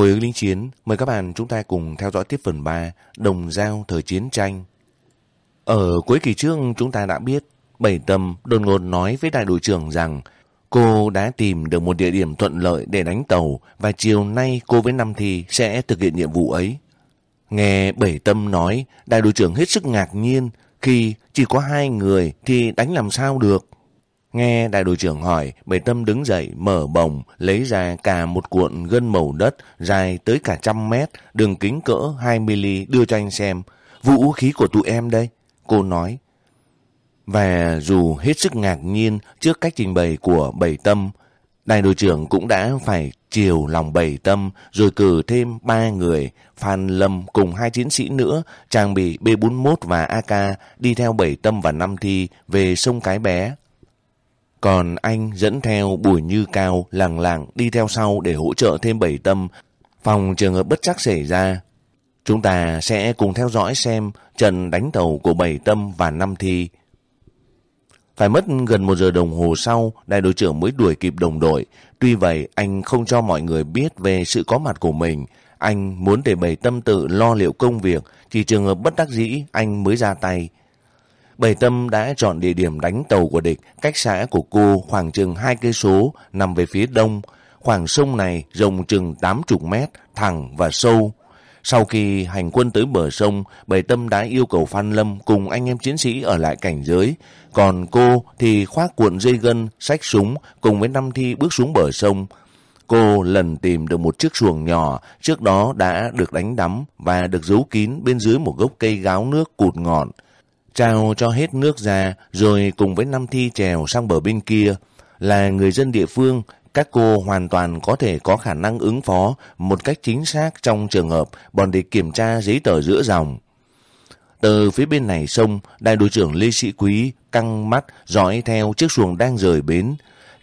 Hồi ứng lính chiến, mời các bạn chúng ta cùng theo dõi tiếp phần 3, Đồng Giao Thời Chiến Tranh. Ở cuối kỳ trước chúng ta đã biết, Bảy Tâm đột ngột nói với đại đội trưởng rằng cô đã tìm được một địa điểm thuận lợi để đánh tàu và chiều nay cô với Năm Thi sẽ thực hiện nhiệm vụ ấy. Nghe Bảy Tâm nói, đại đội trưởng hết sức ngạc nhiên khi chỉ có hai người thì đánh làm sao được. Nghe đại đội trưởng hỏi, Bảy Tâm đứng dậy, mở bồng, lấy ra cả một cuộn gân màu đất dài tới cả trăm mét, đường kính cỡ 2mm đưa cho anh xem. Vũ khí của tụi em đây, cô nói. Và dù hết sức ngạc nhiên trước cách trình bày của Bảy Tâm, đại đội trưởng cũng đã phải chiều lòng Bảy Tâm rồi cử thêm ba người, Phan Lâm cùng hai chiến sĩ nữa trang bị B41 và AK đi theo Bảy Tâm và Năm Thi về sông Cái Bé. Còn anh dẫn theo Bùi Như Cao lặng lặng đi theo sau để hỗ trợ thêm Bảy Tâm phòng trường hợp bất chắc xảy ra. Chúng ta sẽ cùng theo dõi xem trận đánh tàu của Bảy Tâm và Năm Thi. Phải mất gần một giờ đồng hồ sau, đại đội trưởng mới đuổi kịp đồng đội. Tuy vậy, anh không cho mọi người biết về sự có mặt của mình. Anh muốn để Bảy Tâm tự lo liệu công việc, chỉ trường hợp bất đắc dĩ anh mới ra tay. Bảy Tâm đã chọn địa điểm đánh tàu của địch cách xã của cô khoảng chừng hai cây số nằm về phía đông. Khoảng sông này rộng chừng 80 mét, thẳng và sâu. Sau khi hành quân tới bờ sông, Bảy Tâm đã yêu cầu Phan Lâm cùng anh em chiến sĩ ở lại cảnh giới. Còn cô thì khoác cuộn dây gân, sách súng cùng với năm thi bước xuống bờ sông. Cô lần tìm được một chiếc xuồng nhỏ trước đó đã được đánh đắm và được giấu kín bên dưới một gốc cây gáo nước cụt ngọn trao cho hết nước ra rồi cùng với năm thi trèo sang bờ bên kia. Là người dân địa phương, các cô hoàn toàn có thể có khả năng ứng phó một cách chính xác trong trường hợp bọn địch kiểm tra giấy tờ giữa dòng. Từ phía bên này sông, đại đội trưởng Lê Sĩ Quý căng mắt dõi theo chiếc xuồng đang rời bến.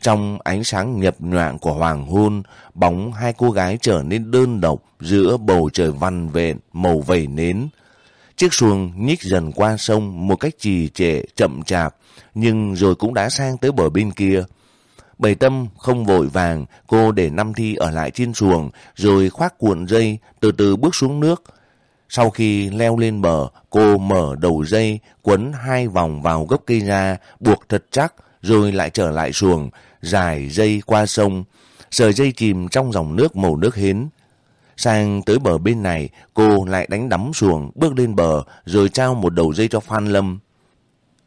Trong ánh sáng nhập nhoạng của hoàng hôn, bóng hai cô gái trở nên đơn độc giữa bầu trời văn vện màu vẩy nến. Chiếc xuồng nhích dần qua sông một cách trì trệ, chậm chạp, nhưng rồi cũng đã sang tới bờ bên kia. Bầy tâm không vội vàng, cô để năm thi ở lại trên xuồng, rồi khoác cuộn dây, từ từ bước xuống nước. Sau khi leo lên bờ, cô mở đầu dây, quấn hai vòng vào gốc cây ra, buộc thật chắc, rồi lại trở lại xuồng, dài dây qua sông. Sợi dây chìm trong dòng nước màu nước hến. Sang tới bờ bên này, cô lại đánh đắm xuồng, bước lên bờ, rồi trao một đầu dây cho Phan Lâm.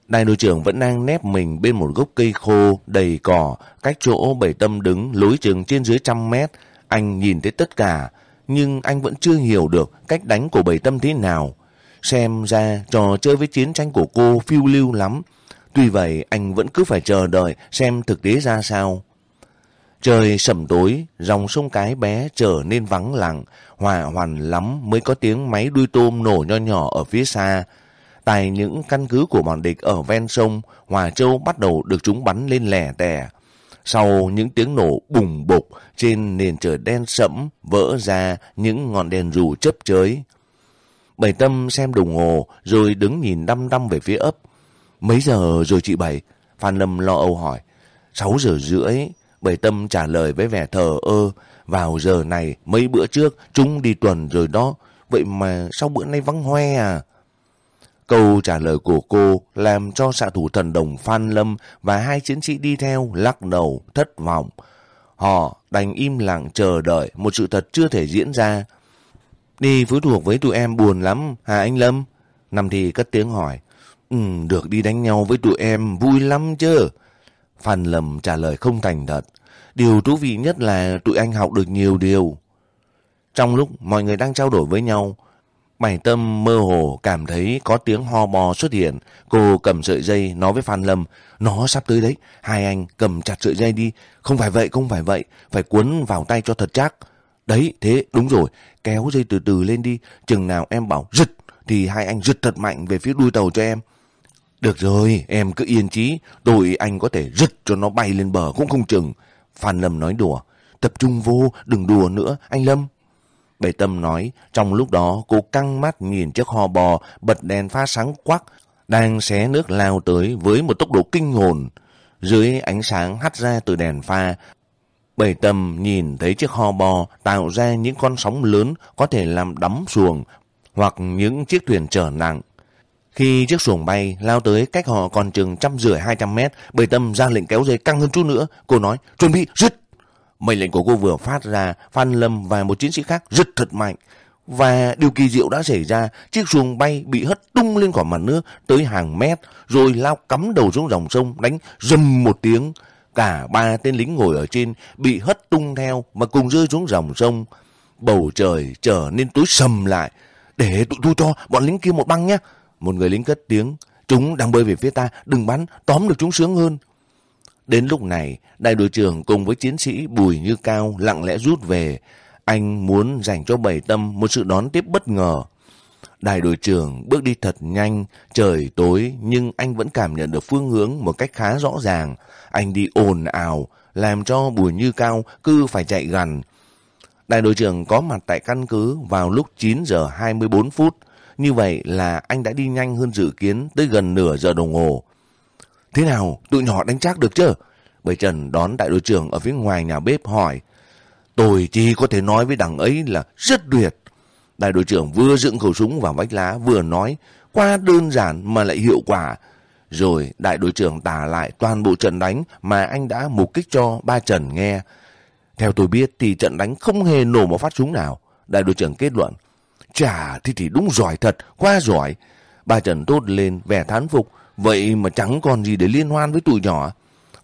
Đại đội trưởng vẫn đang nép mình bên một gốc cây khô, đầy cỏ, cách chỗ bảy tâm đứng lối chừng trên dưới trăm mét. Anh nhìn thấy tất cả, nhưng anh vẫn chưa hiểu được cách đánh của bảy tâm thế nào. Xem ra trò chơi với chiến tranh của cô phiêu lưu lắm. Tuy vậy, anh vẫn cứ phải chờ đợi xem thực tế ra sao. Trời sẩm tối, dòng sông cái bé trở nên vắng lặng, hòa hoàn lắm mới có tiếng máy đuôi tôm nổ nho nhỏ ở phía xa. Tại những căn cứ của bọn địch ở ven sông, Hòa Châu bắt đầu được chúng bắn lên lẻ tẻ. Sau những tiếng nổ bùng bục trên nền trời đen sẫm vỡ ra những ngọn đèn rù chấp chới. Bảy Tâm xem đồng hồ rồi đứng nhìn đăm đăm về phía ấp. Mấy giờ rồi chị Bảy? Phan Lâm lo âu hỏi. Sáu giờ rưỡi. Bảy Tâm trả lời với vẻ thờ ơ. Vào giờ này mấy bữa trước chúng đi tuần rồi đó. Vậy mà sao bữa nay vắng hoe à? Câu trả lời của cô làm cho xạ thủ thần đồng Phan Lâm và hai chiến sĩ đi theo lắc đầu, thất vọng. Họ đành im lặng chờ đợi một sự thật chưa thể diễn ra. Đi phối thuộc với tụi em buồn lắm, hả anh Lâm? nằm thì cất tiếng hỏi. Ừ, được đi đánh nhau với tụi em vui lắm chứ. Phan Lâm trả lời không thành thật. Điều thú vị nhất là tụi anh học được nhiều điều. Trong lúc mọi người đang trao đổi với nhau, Bảy tâm mơ hồ cảm thấy có tiếng ho bò xuất hiện. Cô cầm sợi dây nói với Phan Lâm. Nó sắp tới đấy. Hai anh cầm chặt sợi dây đi. Không phải vậy, không phải vậy. Phải cuốn vào tay cho thật chắc. Đấy, thế đúng rồi. Kéo dây từ từ lên đi. Chừng nào em bảo giật thì hai anh giật thật mạnh về phía đuôi tàu cho em. Được rồi, em cứ yên chí. tôi anh có thể rứt cho nó bay lên bờ cũng không chừng. Phan Lâm nói đùa. Tập trung vô, đừng đùa nữa, anh Lâm. Bệ tâm nói, trong lúc đó cô căng mắt nhìn chiếc ho bò bật đèn pha sáng quắc, đang xé nước lao tới với một tốc độ kinh hồn. Dưới ánh sáng hắt ra từ đèn pha, Bảy tâm nhìn thấy chiếc ho bò tạo ra những con sóng lớn có thể làm đắm xuồng hoặc những chiếc thuyền chở nặng. Khi chiếc xuồng bay lao tới cách họ còn chừng trăm rưỡi hai trăm mét, Bảy tâm ra lệnh kéo dây căng hơn chút nữa. Cô nói, chuẩn bị, rứt. Mệnh lệnh của cô vừa phát ra, Phan Lâm và một chiến sĩ khác rứt thật mạnh. Và điều kỳ diệu đã xảy ra, chiếc xuồng bay bị hất tung lên khỏi mặt nước tới hàng mét, rồi lao cắm đầu xuống dòng sông, đánh rầm một tiếng. Cả ba tên lính ngồi ở trên bị hất tung theo mà cùng rơi xuống dòng sông. Bầu trời trở nên tối sầm lại. Để tụi tôi cho bọn lính kia một băng nhé. Một người lính cất tiếng. Chúng đang bơi về phía ta, đừng bắn, tóm được chúng sướng hơn. Đến lúc này, đại đội trưởng cùng với chiến sĩ Bùi Như Cao lặng lẽ rút về. Anh muốn dành cho Bảy Tâm một sự đón tiếp bất ngờ. Đại đội trưởng bước đi thật nhanh, trời tối nhưng anh vẫn cảm nhận được phương hướng một cách khá rõ ràng. Anh đi ồn ào, làm cho Bùi Như Cao cứ phải chạy gần. Đại đội trưởng có mặt tại căn cứ vào lúc 9 giờ 24 phút. Như vậy là anh đã đi nhanh hơn dự kiến tới gần nửa giờ đồng hồ. Thế nào, tụi nhỏ đánh chắc được chứ? Bầy Trần đón đại đội trưởng ở phía ngoài nhà bếp hỏi. Tôi chỉ có thể nói với đằng ấy là rất tuyệt. Đại đội trưởng vừa dựng khẩu súng vào vách lá vừa nói qua đơn giản mà lại hiệu quả. Rồi đại đội trưởng tả lại toàn bộ trận đánh mà anh đã mục kích cho ba Trần nghe. Theo tôi biết thì trận đánh không hề nổ một phát súng nào. Đại đội trưởng kết luận. Chà, thì thì đúng giỏi thật, quá giỏi. Bà Trần tốt lên vẻ thán phục. Vậy mà chẳng còn gì để liên hoan với tụi nhỏ.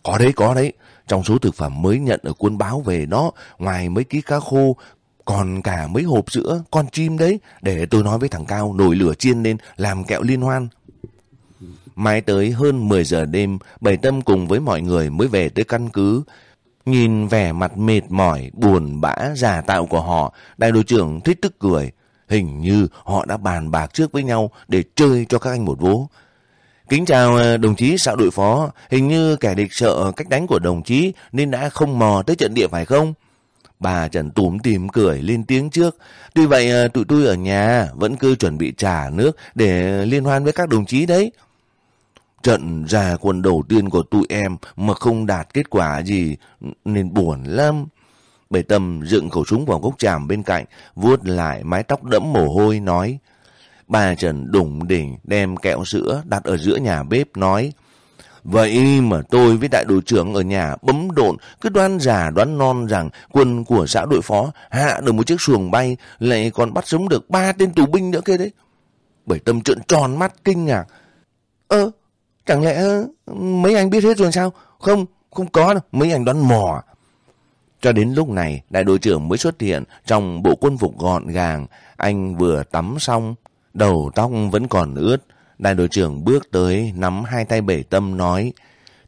Có đấy, có đấy. Trong số thực phẩm mới nhận ở quân báo về đó, ngoài mấy ký cá khô, còn cả mấy hộp sữa, con chim đấy, để tôi nói với thằng Cao nổi lửa chiên lên làm kẹo liên hoan. Mai tới hơn 10 giờ đêm, Bảy Tâm cùng với mọi người mới về tới căn cứ. Nhìn vẻ mặt mệt mỏi, buồn bã, giả tạo của họ, đại đội trưởng thích tức cười. Hình như họ đã bàn bạc trước với nhau để chơi cho các anh một vố. Kính chào ờ, đồng chí xã đội phó, hình như kẻ địch sợ cách đánh của đồng chí nên đã không mò tới trận địa phải không? Bà Trần túm tìm cười lên tiếng trước. Tuy vậy ờ, tụi tôi ở nhà vẫn cứ chuẩn bị trả nước để liên hoan với các đồng chí đấy. Trận ra quân đầu tiên của tụi em mà không đạt kết quả gì nên buồn lắm. Bể tâm dựng khẩu súng vào gốc tràm bên cạnh, vuốt lại mái tóc đẫm mồ hôi nói. Bà Trần đủng đỉnh đem kẹo sữa đặt ở giữa nhà bếp nói. Vậy mà tôi với đại đội trưởng ở nhà bấm độn cứ đoán giả đoán non rằng quân của xã đội phó hạ được một chiếc xuồng bay lại còn bắt sống được ba tên tù binh nữa kia đấy. Bảy tâm trợn tròn mắt kinh ngạc. Ơ, chẳng lẽ mấy anh biết hết rồi sao? Không, không có đâu, mấy anh đoán mò. À? Cho đến lúc này, đại đội trưởng mới xuất hiện trong bộ quân phục gọn gàng. Anh vừa tắm xong, đầu tóc vẫn còn ướt. Đại đội trưởng bước tới, nắm hai tay bể tâm nói,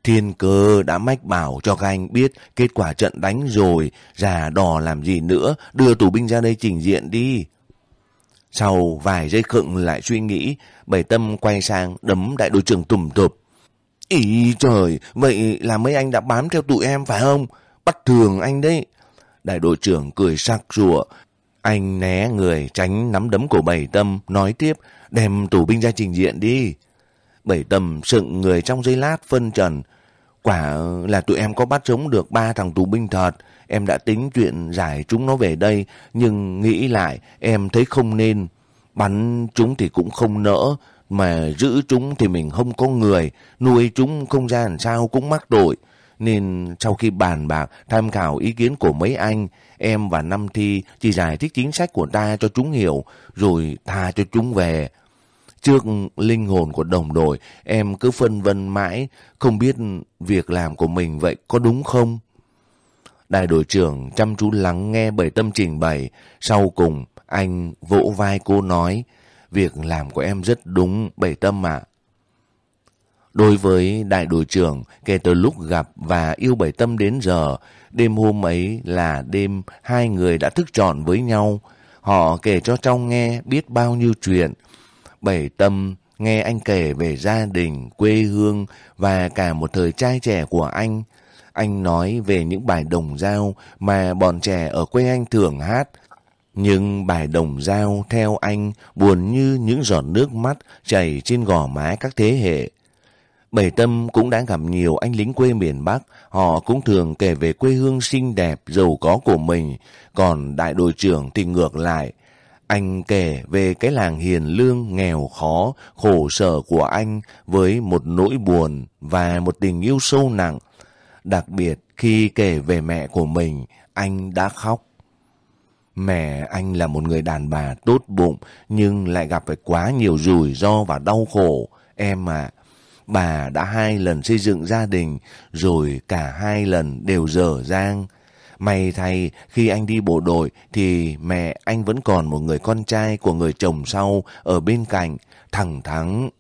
Thiên cơ đã mách bảo cho các anh biết kết quả trận đánh rồi, già đò làm gì nữa, đưa tù binh ra đây trình diện đi. Sau vài giây khựng lại suy nghĩ, bảy tâm quay sang đấm đại đội trưởng tùm tụp. Ý trời, vậy là mấy anh đã bám theo tụi em phải không? Bắt thường anh đấy. Đại đội trưởng cười sặc rùa. Anh né người tránh nắm đấm của bảy tâm, nói tiếp, đem tù binh ra trình diện đi. Bảy tâm sựng người trong giây lát phân trần. Quả là tụi em có bắt sống được ba thằng tù binh thật. Em đã tính chuyện giải chúng nó về đây, nhưng nghĩ lại em thấy không nên. Bắn chúng thì cũng không nỡ, mà giữ chúng thì mình không có người, nuôi chúng không ra làm sao cũng mắc tội. Nên sau khi bàn bạc, tham khảo ý kiến của mấy anh, em và Năm Thi chỉ giải thích chính sách của ta cho chúng hiểu, rồi tha cho chúng về. Trước linh hồn của đồng đội, em cứ phân vân mãi, không biết việc làm của mình vậy có đúng không? Đại đội trưởng chăm chú lắng nghe bởi tâm trình bày. Sau cùng, anh vỗ vai cô nói, việc làm của em rất đúng, bảy tâm ạ. Đối với đại đội trưởng, kể từ lúc gặp và yêu bảy tâm đến giờ, đêm hôm ấy là đêm hai người đã thức trọn với nhau. Họ kể cho trong nghe biết bao nhiêu chuyện. Bảy tâm nghe anh kể về gia đình, quê hương và cả một thời trai trẻ của anh. Anh nói về những bài đồng dao mà bọn trẻ ở quê anh thường hát. Nhưng bài đồng dao theo anh buồn như những giọt nước mắt chảy trên gò má các thế hệ. Bảy Tâm cũng đã gặp nhiều anh lính quê miền Bắc, họ cũng thường kể về quê hương xinh đẹp, giàu có của mình, còn đại đội trưởng thì ngược lại. Anh kể về cái làng hiền lương, nghèo khó, khổ sở của anh với một nỗi buồn và một tình yêu sâu nặng. Đặc biệt khi kể về mẹ của mình, anh đã khóc. Mẹ anh là một người đàn bà tốt bụng nhưng lại gặp phải quá nhiều rủi ro và đau khổ. Em à, bà đã hai lần xây dựng gia đình rồi cả hai lần đều dở dang. May thay khi anh đi bộ đội thì mẹ anh vẫn còn một người con trai của người chồng sau ở bên cạnh, thẳng thắng.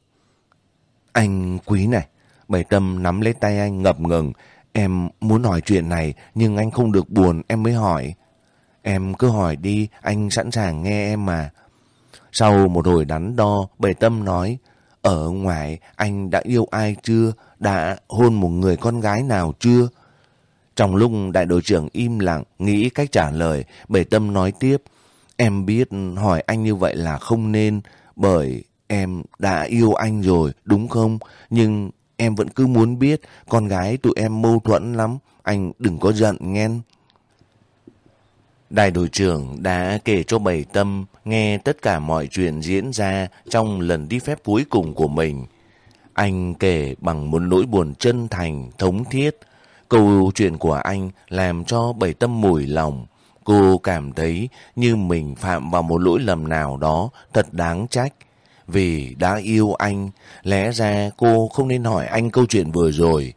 Anh quý này, bảy tâm nắm lấy tay anh ngập ngừng. Em muốn hỏi chuyện này nhưng anh không được buồn em mới hỏi. Em cứ hỏi đi, anh sẵn sàng nghe em mà. Sau một hồi đắn đo, bảy tâm nói, ở ngoài anh đã yêu ai chưa? Đã hôn một người con gái nào chưa? Trong lúc đại đội trưởng im lặng, nghĩ cách trả lời, bể tâm nói tiếp, em biết hỏi anh như vậy là không nên, bởi em đã yêu anh rồi, đúng không? Nhưng em vẫn cứ muốn biết, con gái tụi em mâu thuẫn lắm, anh đừng có giận nghe. Đại đội trưởng đã kể cho Bảy Tâm nghe tất cả mọi chuyện diễn ra trong lần đi phép cuối cùng của mình. Anh kể bằng một nỗi buồn chân thành, thống thiết. Câu chuyện của anh làm cho Bảy Tâm mùi lòng. Cô cảm thấy như mình phạm vào một lỗi lầm nào đó thật đáng trách. Vì đã yêu anh, lẽ ra cô không nên hỏi anh câu chuyện vừa rồi.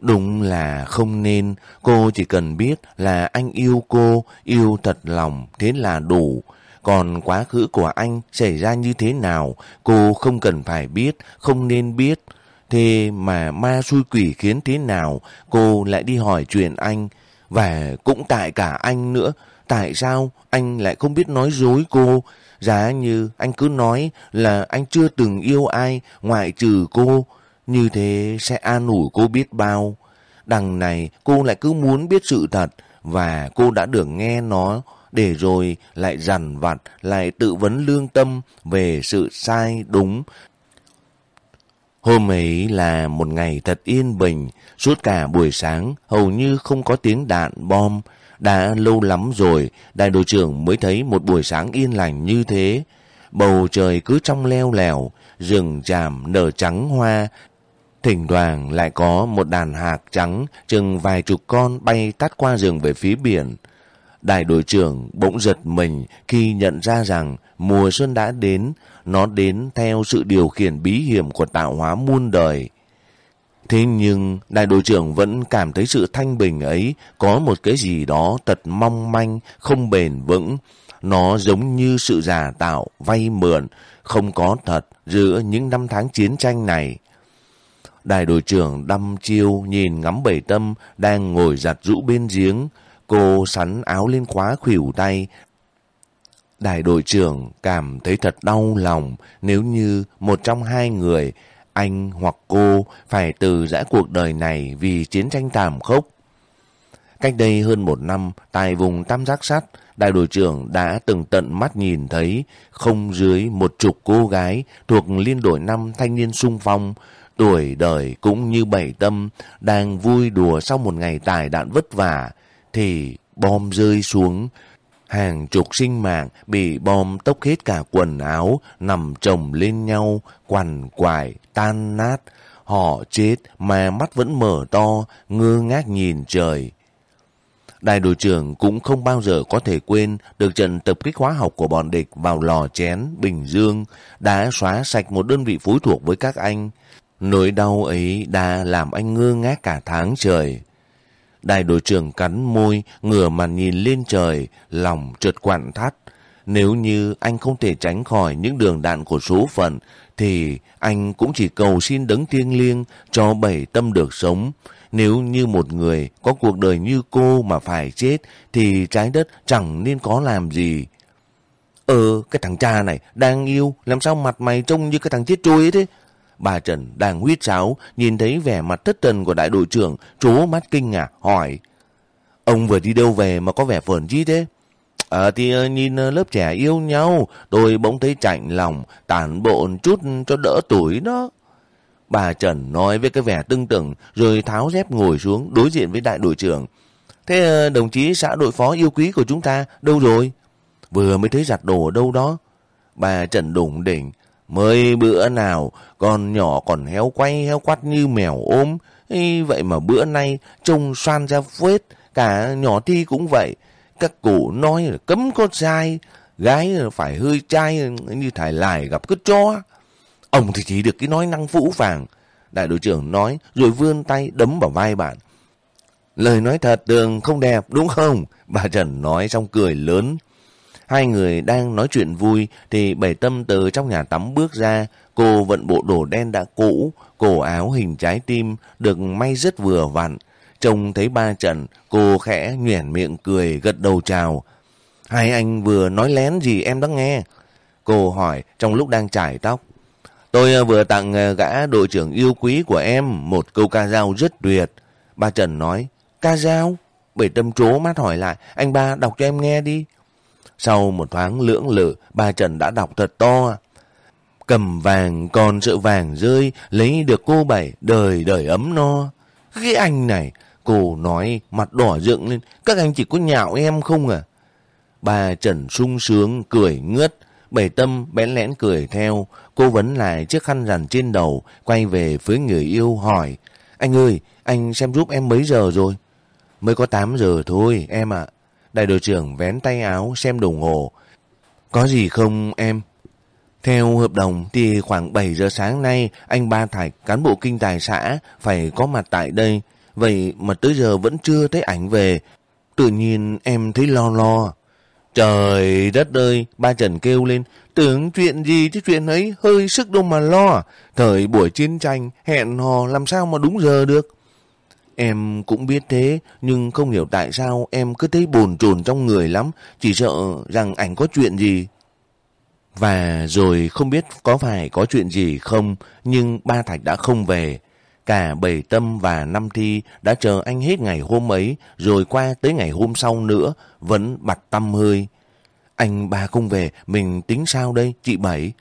Đúng là không nên, cô chỉ cần biết là anh yêu cô, yêu thật lòng, thế là đủ. Còn quá khứ của anh xảy ra như thế nào, cô không cần phải biết, không nên biết. Thế mà ma xui quỷ khiến thế nào, cô lại đi hỏi chuyện anh. Và cũng tại cả anh nữa, tại sao anh lại không biết nói dối cô? Giá như anh cứ nói là anh chưa từng yêu ai ngoại trừ cô, như thế sẽ an ủi cô biết bao. Đằng này cô lại cứ muốn biết sự thật và cô đã được nghe nó để rồi lại dằn vặt, lại tự vấn lương tâm về sự sai đúng. Hôm ấy là một ngày thật yên bình, suốt cả buổi sáng hầu như không có tiếng đạn bom. Đã lâu lắm rồi, đại đội trưởng mới thấy một buổi sáng yên lành như thế. Bầu trời cứ trong leo lèo, rừng tràm nở trắng hoa, Thỉnh thoảng lại có một đàn hạc trắng chừng vài chục con bay tắt qua rừng về phía biển. Đại đội trưởng bỗng giật mình khi nhận ra rằng mùa xuân đã đến, nó đến theo sự điều khiển bí hiểm của tạo hóa muôn đời. Thế nhưng đại đội trưởng vẫn cảm thấy sự thanh bình ấy có một cái gì đó thật mong manh, không bền vững. Nó giống như sự giả tạo, vay mượn, không có thật giữa những năm tháng chiến tranh này. Đại đội trưởng đăm chiêu nhìn ngắm bảy tâm đang ngồi giặt rũ bên giếng. Cô sắn áo lên khóa khuỷu tay. Đại đội trưởng cảm thấy thật đau lòng nếu như một trong hai người, anh hoặc cô, phải từ giã cuộc đời này vì chiến tranh tàn khốc. Cách đây hơn một năm, tại vùng Tam Giác Sắt, đại đội trưởng đã từng tận mắt nhìn thấy không dưới một chục cô gái thuộc liên đội năm thanh niên sung phong Tuổi đời cũng như bảy tâm, đang vui đùa sau một ngày tài đạn vất vả, thì bom rơi xuống. Hàng chục sinh mạng bị bom tốc hết cả quần áo, nằm chồng lên nhau, quằn quại, tan nát. Họ chết mà mắt vẫn mở to, ngơ ngác nhìn trời. Đại đội trưởng cũng không bao giờ có thể quên được trận tập kích hóa học của bọn địch vào lò chén, Bình Dương, đã xóa sạch một đơn vị phối thuộc với các anh. Nỗi đau ấy đã làm anh ngơ ngác cả tháng trời. Đại đội trưởng cắn môi, ngửa mặt nhìn lên trời, lòng trượt quặn thắt. Nếu như anh không thể tránh khỏi những đường đạn của số phận, thì anh cũng chỉ cầu xin đấng thiêng liêng cho bảy tâm được sống. Nếu như một người có cuộc đời như cô mà phải chết, thì trái đất chẳng nên có làm gì. Ờ, cái thằng cha này đang yêu, làm sao mặt mày trông như cái thằng chết trôi ấy thế? Bà Trần đang huyết sáo, nhìn thấy vẻ mặt thất thần của đại đội trưởng, trố mắt kinh ngạc, hỏi. Ông vừa đi đâu về mà có vẻ phởn chi thế? À thì ờ, nhìn ờ, lớp trẻ yêu nhau, tôi bỗng thấy chạnh lòng, tản bộ chút cho đỡ tuổi đó. Bà Trần nói với cái vẻ tưng tửng rồi tháo dép ngồi xuống đối diện với đại đội trưởng. Thế ờ, đồng chí xã đội phó yêu quý của chúng ta đâu rồi? Vừa mới thấy giặt đồ ở đâu đó. Bà Trần đủng đỉnh. Mới bữa nào con nhỏ còn héo quay héo quắt như mèo ốm. Ý, vậy mà bữa nay trông xoan ra phết. Cả nhỏ thi cũng vậy. Các cụ nói là cấm con trai. Gái phải hơi trai như thải lài gặp cứt cho. Ông thì chỉ được cái nói năng phũ vàng. Đại đội trưởng nói rồi vươn tay đấm vào vai bạn. Lời nói thật tường không đẹp đúng không? Bà Trần nói xong cười lớn. Hai người đang nói chuyện vui thì bảy tâm từ trong nhà tắm bước ra. Cô vận bộ đồ đen đã cũ, cổ áo hình trái tim được may rất vừa vặn. Trông thấy ba Trần, cô khẽ nhoẻn miệng cười gật đầu chào. Hai anh vừa nói lén gì em đã nghe? Cô hỏi trong lúc đang chải tóc. Tôi ờ, vừa tặng ờ, gã đội trưởng yêu quý của em một câu ca dao rất tuyệt. Ba Trần nói, ca dao? Bảy tâm trố mắt hỏi lại, anh ba đọc cho em nghe đi. Sau một thoáng lưỡng lự, ba Trần đã đọc thật to. Cầm vàng còn sợ vàng rơi, lấy được cô bảy, đời đời ấm no. Cái anh này, cô nói mặt đỏ dựng lên, các anh chỉ có nhạo em không à? Ba Trần sung sướng, cười ngướt, Bảy tâm bẽn lẽn cười theo, cô vấn lại chiếc khăn rằn trên đầu, quay về phía người yêu hỏi. Anh ơi, anh xem giúp em mấy giờ rồi? Mới có 8 giờ thôi, em ạ. Đại đội trưởng vén tay áo xem đồng hồ. Có gì không em? Theo hợp đồng thì khoảng 7 giờ sáng nay anh Ba Thạch, cán bộ kinh tài xã, phải có mặt tại đây. Vậy mà tới giờ vẫn chưa thấy ảnh về. Tự nhiên em thấy lo lo. Trời đất ơi, ba Trần kêu lên, tưởng chuyện gì chứ chuyện ấy hơi sức đâu mà lo. Thời buổi chiến tranh, hẹn hò làm sao mà đúng giờ được. Em cũng biết thế, nhưng không hiểu tại sao em cứ thấy bồn chồn trong người lắm, chỉ sợ rằng ảnh có chuyện gì. Và rồi không biết có phải có chuyện gì không, nhưng ba Thạch đã không về. Cả Bảy Tâm và Năm Thi đã chờ anh hết ngày hôm ấy, rồi qua tới ngày hôm sau nữa, vẫn bặt tâm hơi. Anh ba không về, mình tính sao đây, chị Bảy?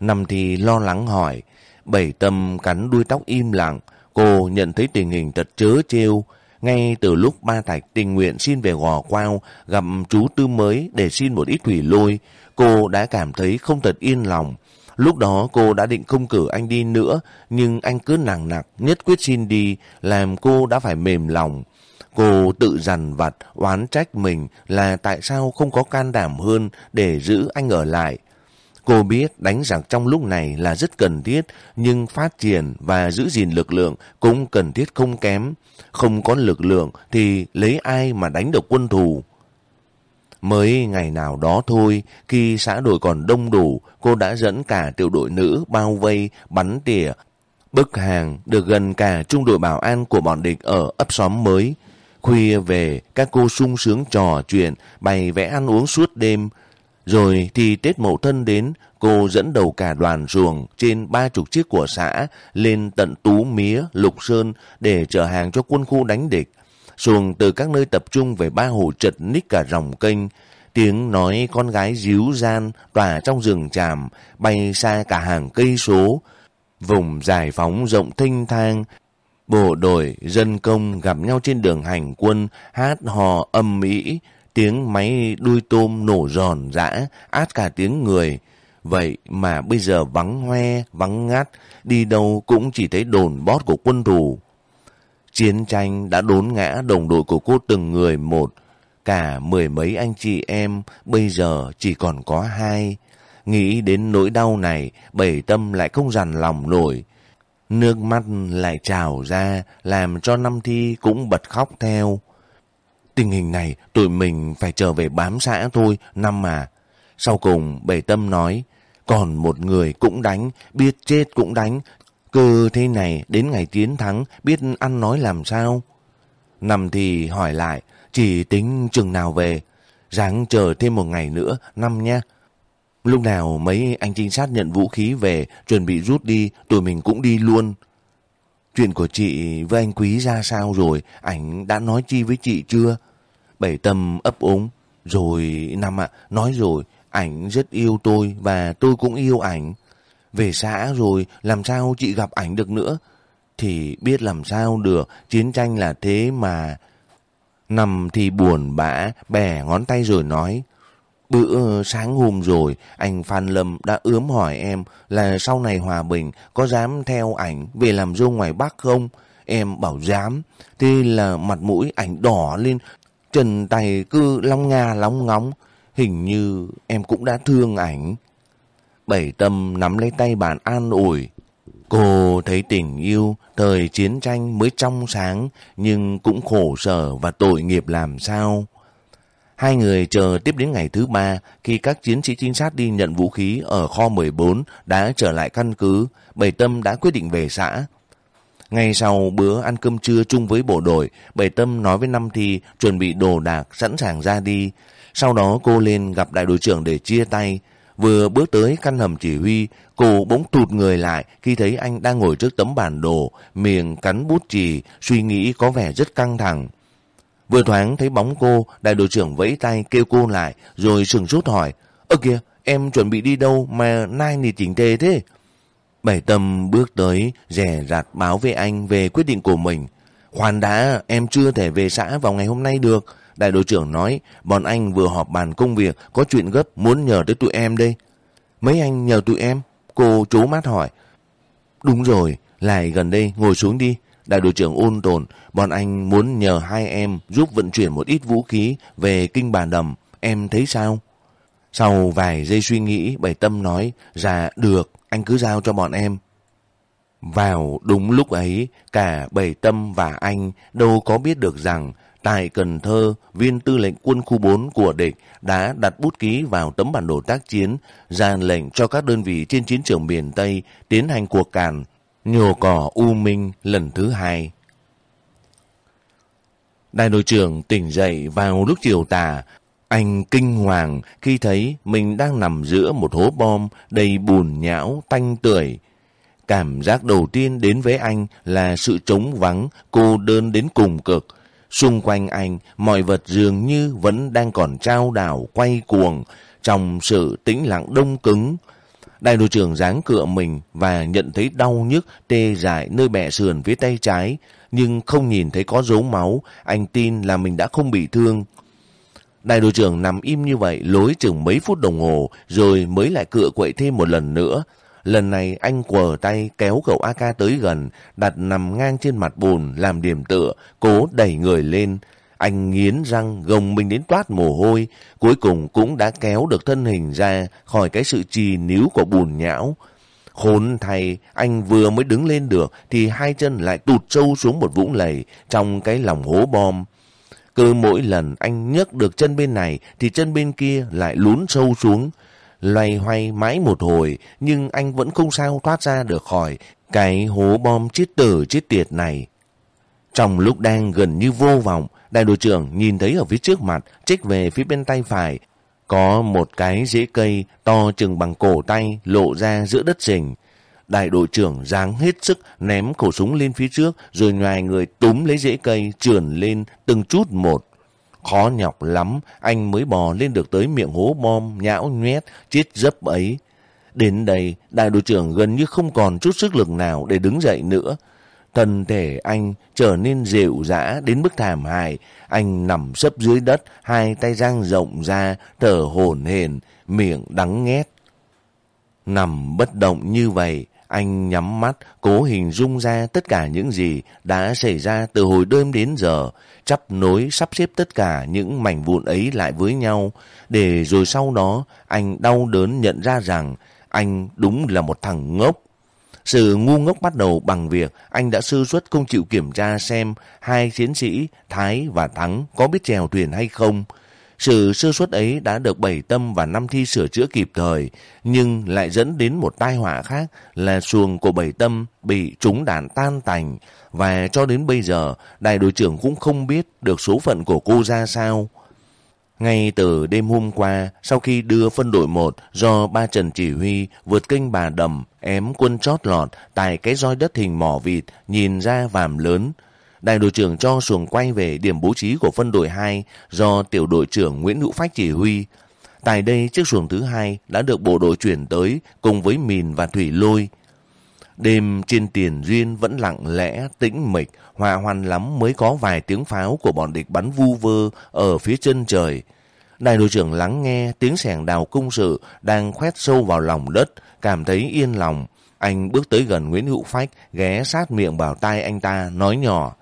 Năm Thi lo lắng hỏi. Bảy Tâm cắn đuôi tóc im lặng, cô nhận thấy tình hình thật chớ trêu. Ngay từ lúc ba Thạch tình nguyện xin về gò quao, gặp chú Tư mới để xin một ít thủy lôi, cô đã cảm thấy không thật yên lòng. Lúc đó cô đã định không cử anh đi nữa, nhưng anh cứ nặng nặc, nhất quyết xin đi, làm cô đã phải mềm lòng. Cô tự dằn vặt, oán trách mình là tại sao không có can đảm hơn để giữ anh ở lại. Cô biết đánh giặc trong lúc này là rất cần thiết, nhưng phát triển và giữ gìn lực lượng cũng cần thiết không kém. Không có lực lượng thì lấy ai mà đánh được quân thù. Mới ngày nào đó thôi, khi xã đội còn đông đủ, cô đã dẫn cả tiểu đội nữ bao vây, bắn tỉa, bức hàng được gần cả trung đội bảo an của bọn địch ở ấp xóm mới. Khuya về, các cô sung sướng trò chuyện, bày vẽ ăn uống suốt đêm. Rồi thì Tết Mậu Thân đến, cô dẫn đầu cả đoàn xuồng trên ba chục chiếc của xã lên tận Tú Mía, Lục Sơn để chở hàng cho quân khu đánh địch xuồng từ các nơi tập trung về ba hồ trật ních cả dòng kênh. Tiếng nói con gái díu gian tỏa trong rừng tràm, bay xa cả hàng cây số. Vùng giải phóng rộng thênh thang, bộ đội, dân công gặp nhau trên đường hành quân, hát hò âm mỹ, tiếng máy đuôi tôm nổ giòn giã, át cả tiếng người. Vậy mà bây giờ vắng hoe, vắng ngắt, đi đâu cũng chỉ thấy đồn bót của quân thù. Chiến tranh đã đốn ngã đồng đội của cô từng người một. Cả mười mấy anh chị em bây giờ chỉ còn có hai. Nghĩ đến nỗi đau này, bảy tâm lại không dằn lòng nổi. Nước mắt lại trào ra, làm cho năm thi cũng bật khóc theo. Tình hình này, tụi mình phải trở về bám xã thôi, năm mà. Sau cùng, bảy tâm nói, còn một người cũng đánh, biết chết cũng đánh, Cơ thế này đến ngày chiến thắng biết ăn nói làm sao? Năm thì hỏi lại, chỉ tính chừng nào về. Ráng chờ thêm một ngày nữa, năm nha. Lúc nào mấy anh trinh sát nhận vũ khí về, chuẩn bị rút đi, tụi mình cũng đi luôn. Chuyện của chị với anh Quý ra sao rồi, ảnh đã nói chi với chị chưa? Bảy tâm ấp úng. Rồi, Năm ạ, nói rồi, ảnh rất yêu tôi và tôi cũng yêu ảnh. Về xã rồi làm sao chị gặp ảnh được nữa? Thì biết làm sao được, chiến tranh là thế mà. Nằm thì buồn bã, bẻ ngón tay rồi nói. Bữa ờ, sáng hôm rồi, anh Phan Lâm đã ướm hỏi em là sau này Hòa Bình có dám theo ảnh về làm dâu ngoài Bắc không? Em bảo dám. Thế là mặt mũi ảnh đỏ lên, trần tay cứ long nga lóng ngóng. Hình như em cũng đã thương ảnh. Bảy tâm nắm lấy tay bạn an ủi. Cô thấy tình yêu, thời chiến tranh mới trong sáng, nhưng cũng khổ sở và tội nghiệp làm sao. Hai người chờ tiếp đến ngày thứ ba, khi các chiến sĩ trinh sát đi nhận vũ khí ở kho 14 đã trở lại căn cứ, Bảy Tâm đã quyết định về xã. Ngay sau bữa ăn cơm trưa chung với bộ đội, Bảy Tâm nói với Năm Thi chuẩn bị đồ đạc sẵn sàng ra đi. Sau đó cô lên gặp đại đội trưởng để chia tay. Vừa bước tới căn hầm chỉ huy, cô bỗng tụt người lại khi thấy anh đang ngồi trước tấm bản đồ, miệng cắn bút chì, suy nghĩ có vẻ rất căng thẳng. Vừa thoáng thấy bóng cô, đại đội trưởng vẫy tay kêu cô lại, rồi sừng sốt hỏi, Ơ kìa, em chuẩn bị đi đâu mà nai nì chỉnh tề thế? Bảy tâm bước tới, rẻ rạt báo với anh về quyết định của mình. Khoan đã, em chưa thể về xã vào ngày hôm nay được. Đại đội trưởng nói, bọn anh vừa họp bàn công việc, có chuyện gấp muốn nhờ tới tụi em đây. Mấy anh nhờ tụi em? Cô chú mắt hỏi. Đúng rồi, lại gần đây, ngồi xuống đi. Đại đội trưởng ôn tồn, bọn anh muốn nhờ hai em giúp vận chuyển một ít vũ khí về kinh bà đầm. Em thấy sao? Sau vài giây suy nghĩ, Bảy Tâm nói, dạ được, anh cứ giao cho bọn em. Vào đúng lúc ấy, cả Bảy Tâm và anh đâu có biết được rằng tại Cần Thơ, viên tư lệnh quân khu 4 của địch đã đặt bút ký vào tấm bản đồ tác chiến, ra lệnh cho các đơn vị trên chiến trường miền Tây tiến hành cuộc càn nhổ cỏ U Minh lần thứ hai. Đại đội trưởng tỉnh dậy vào lúc chiều tà, anh kinh hoàng khi thấy mình đang nằm giữa một hố bom đầy bùn nhão, tanh tưởi. Cảm giác đầu tiên đến với anh là sự trống vắng, cô đơn đến cùng cực. Xung quanh anh, mọi vật dường như vẫn đang còn trao đảo quay cuồng trong sự tĩnh lặng đông cứng. Đại đội trưởng giáng cựa mình và nhận thấy đau nhức tê dại nơi bẻ sườn phía tay trái, nhưng không nhìn thấy có dấu máu, anh tin là mình đã không bị thương. Đại đội trưởng nằm im như vậy lối chừng mấy phút đồng hồ rồi mới lại cựa quậy thêm một lần nữa. Lần này anh quờ tay kéo cậu AK tới gần, đặt nằm ngang trên mặt bùn làm điểm tựa, cố đẩy người lên. Anh nghiến răng gồng mình đến toát mồ hôi, cuối cùng cũng đã kéo được thân hình ra khỏi cái sự trì níu của bùn nhão. Khốn thay, anh vừa mới đứng lên được thì hai chân lại tụt sâu xuống một vũng lầy trong cái lòng hố bom. Cứ mỗi lần anh nhấc được chân bên này thì chân bên kia lại lún sâu xuống. Loay hoay mãi một hồi nhưng anh vẫn không sao thoát ra được khỏi cái hố bom chết tử chết tiệt này. Trong lúc đang gần như vô vọng, đại đội trưởng nhìn thấy ở phía trước mặt, trích về phía bên tay phải, có một cái rễ cây to chừng bằng cổ tay lộ ra giữa đất rình. Đại đội trưởng giáng hết sức ném khẩu súng lên phía trước rồi ngoài người túm lấy rễ cây trườn lên từng chút một. Khó nhọc lắm, anh mới bò lên được tới miệng hố bom nhão nhoét chết dấp ấy. Đến đây, đại đội trưởng gần như không còn chút sức lực nào để đứng dậy nữa. Thân thể anh trở nên dịu dã đến mức thảm hại. Anh nằm sấp dưới đất, hai tay dang rộng ra, thở hổn hển, miệng đắng nghét. Nằm bất động như vậy, anh nhắm mắt, cố hình dung ra tất cả những gì đã xảy ra từ hồi đêm đến giờ, chắp nối sắp xếp tất cả những mảnh vụn ấy lại với nhau, để rồi sau đó anh đau đớn nhận ra rằng anh đúng là một thằng ngốc. Sự ngu ngốc bắt đầu bằng việc anh đã sư suất không chịu kiểm tra xem hai chiến sĩ Thái và Thắng có biết chèo thuyền hay không. Sự sơ suất ấy đã được bảy tâm và năm thi sửa chữa kịp thời, nhưng lại dẫn đến một tai họa khác là xuồng của bảy tâm bị trúng đạn tan tành, và cho đến bây giờ, đại đội trưởng cũng không biết được số phận của cô ra sao. Ngay từ đêm hôm qua, sau khi đưa phân đội 1 do ba Trần chỉ huy vượt kênh bà đầm, ém quân chót lọt tại cái roi đất hình mỏ vịt nhìn ra vàm lớn, đại đội trưởng cho xuồng quay về điểm bố trí của phân đội 2 do tiểu đội trưởng Nguyễn Hữu Phách chỉ huy. Tại đây chiếc xuồng thứ hai đã được bộ đội chuyển tới cùng với mìn và thủy lôi. Đêm trên tiền duyên vẫn lặng lẽ, tĩnh mịch, hòa hoan lắm mới có vài tiếng pháo của bọn địch bắn vu vơ ở phía chân trời. Đại đội trưởng lắng nghe tiếng sẻng đào cung sự đang khoét sâu vào lòng đất, cảm thấy yên lòng. Anh bước tới gần Nguyễn Hữu Phách, ghé sát miệng vào tai anh ta, nói nhỏ.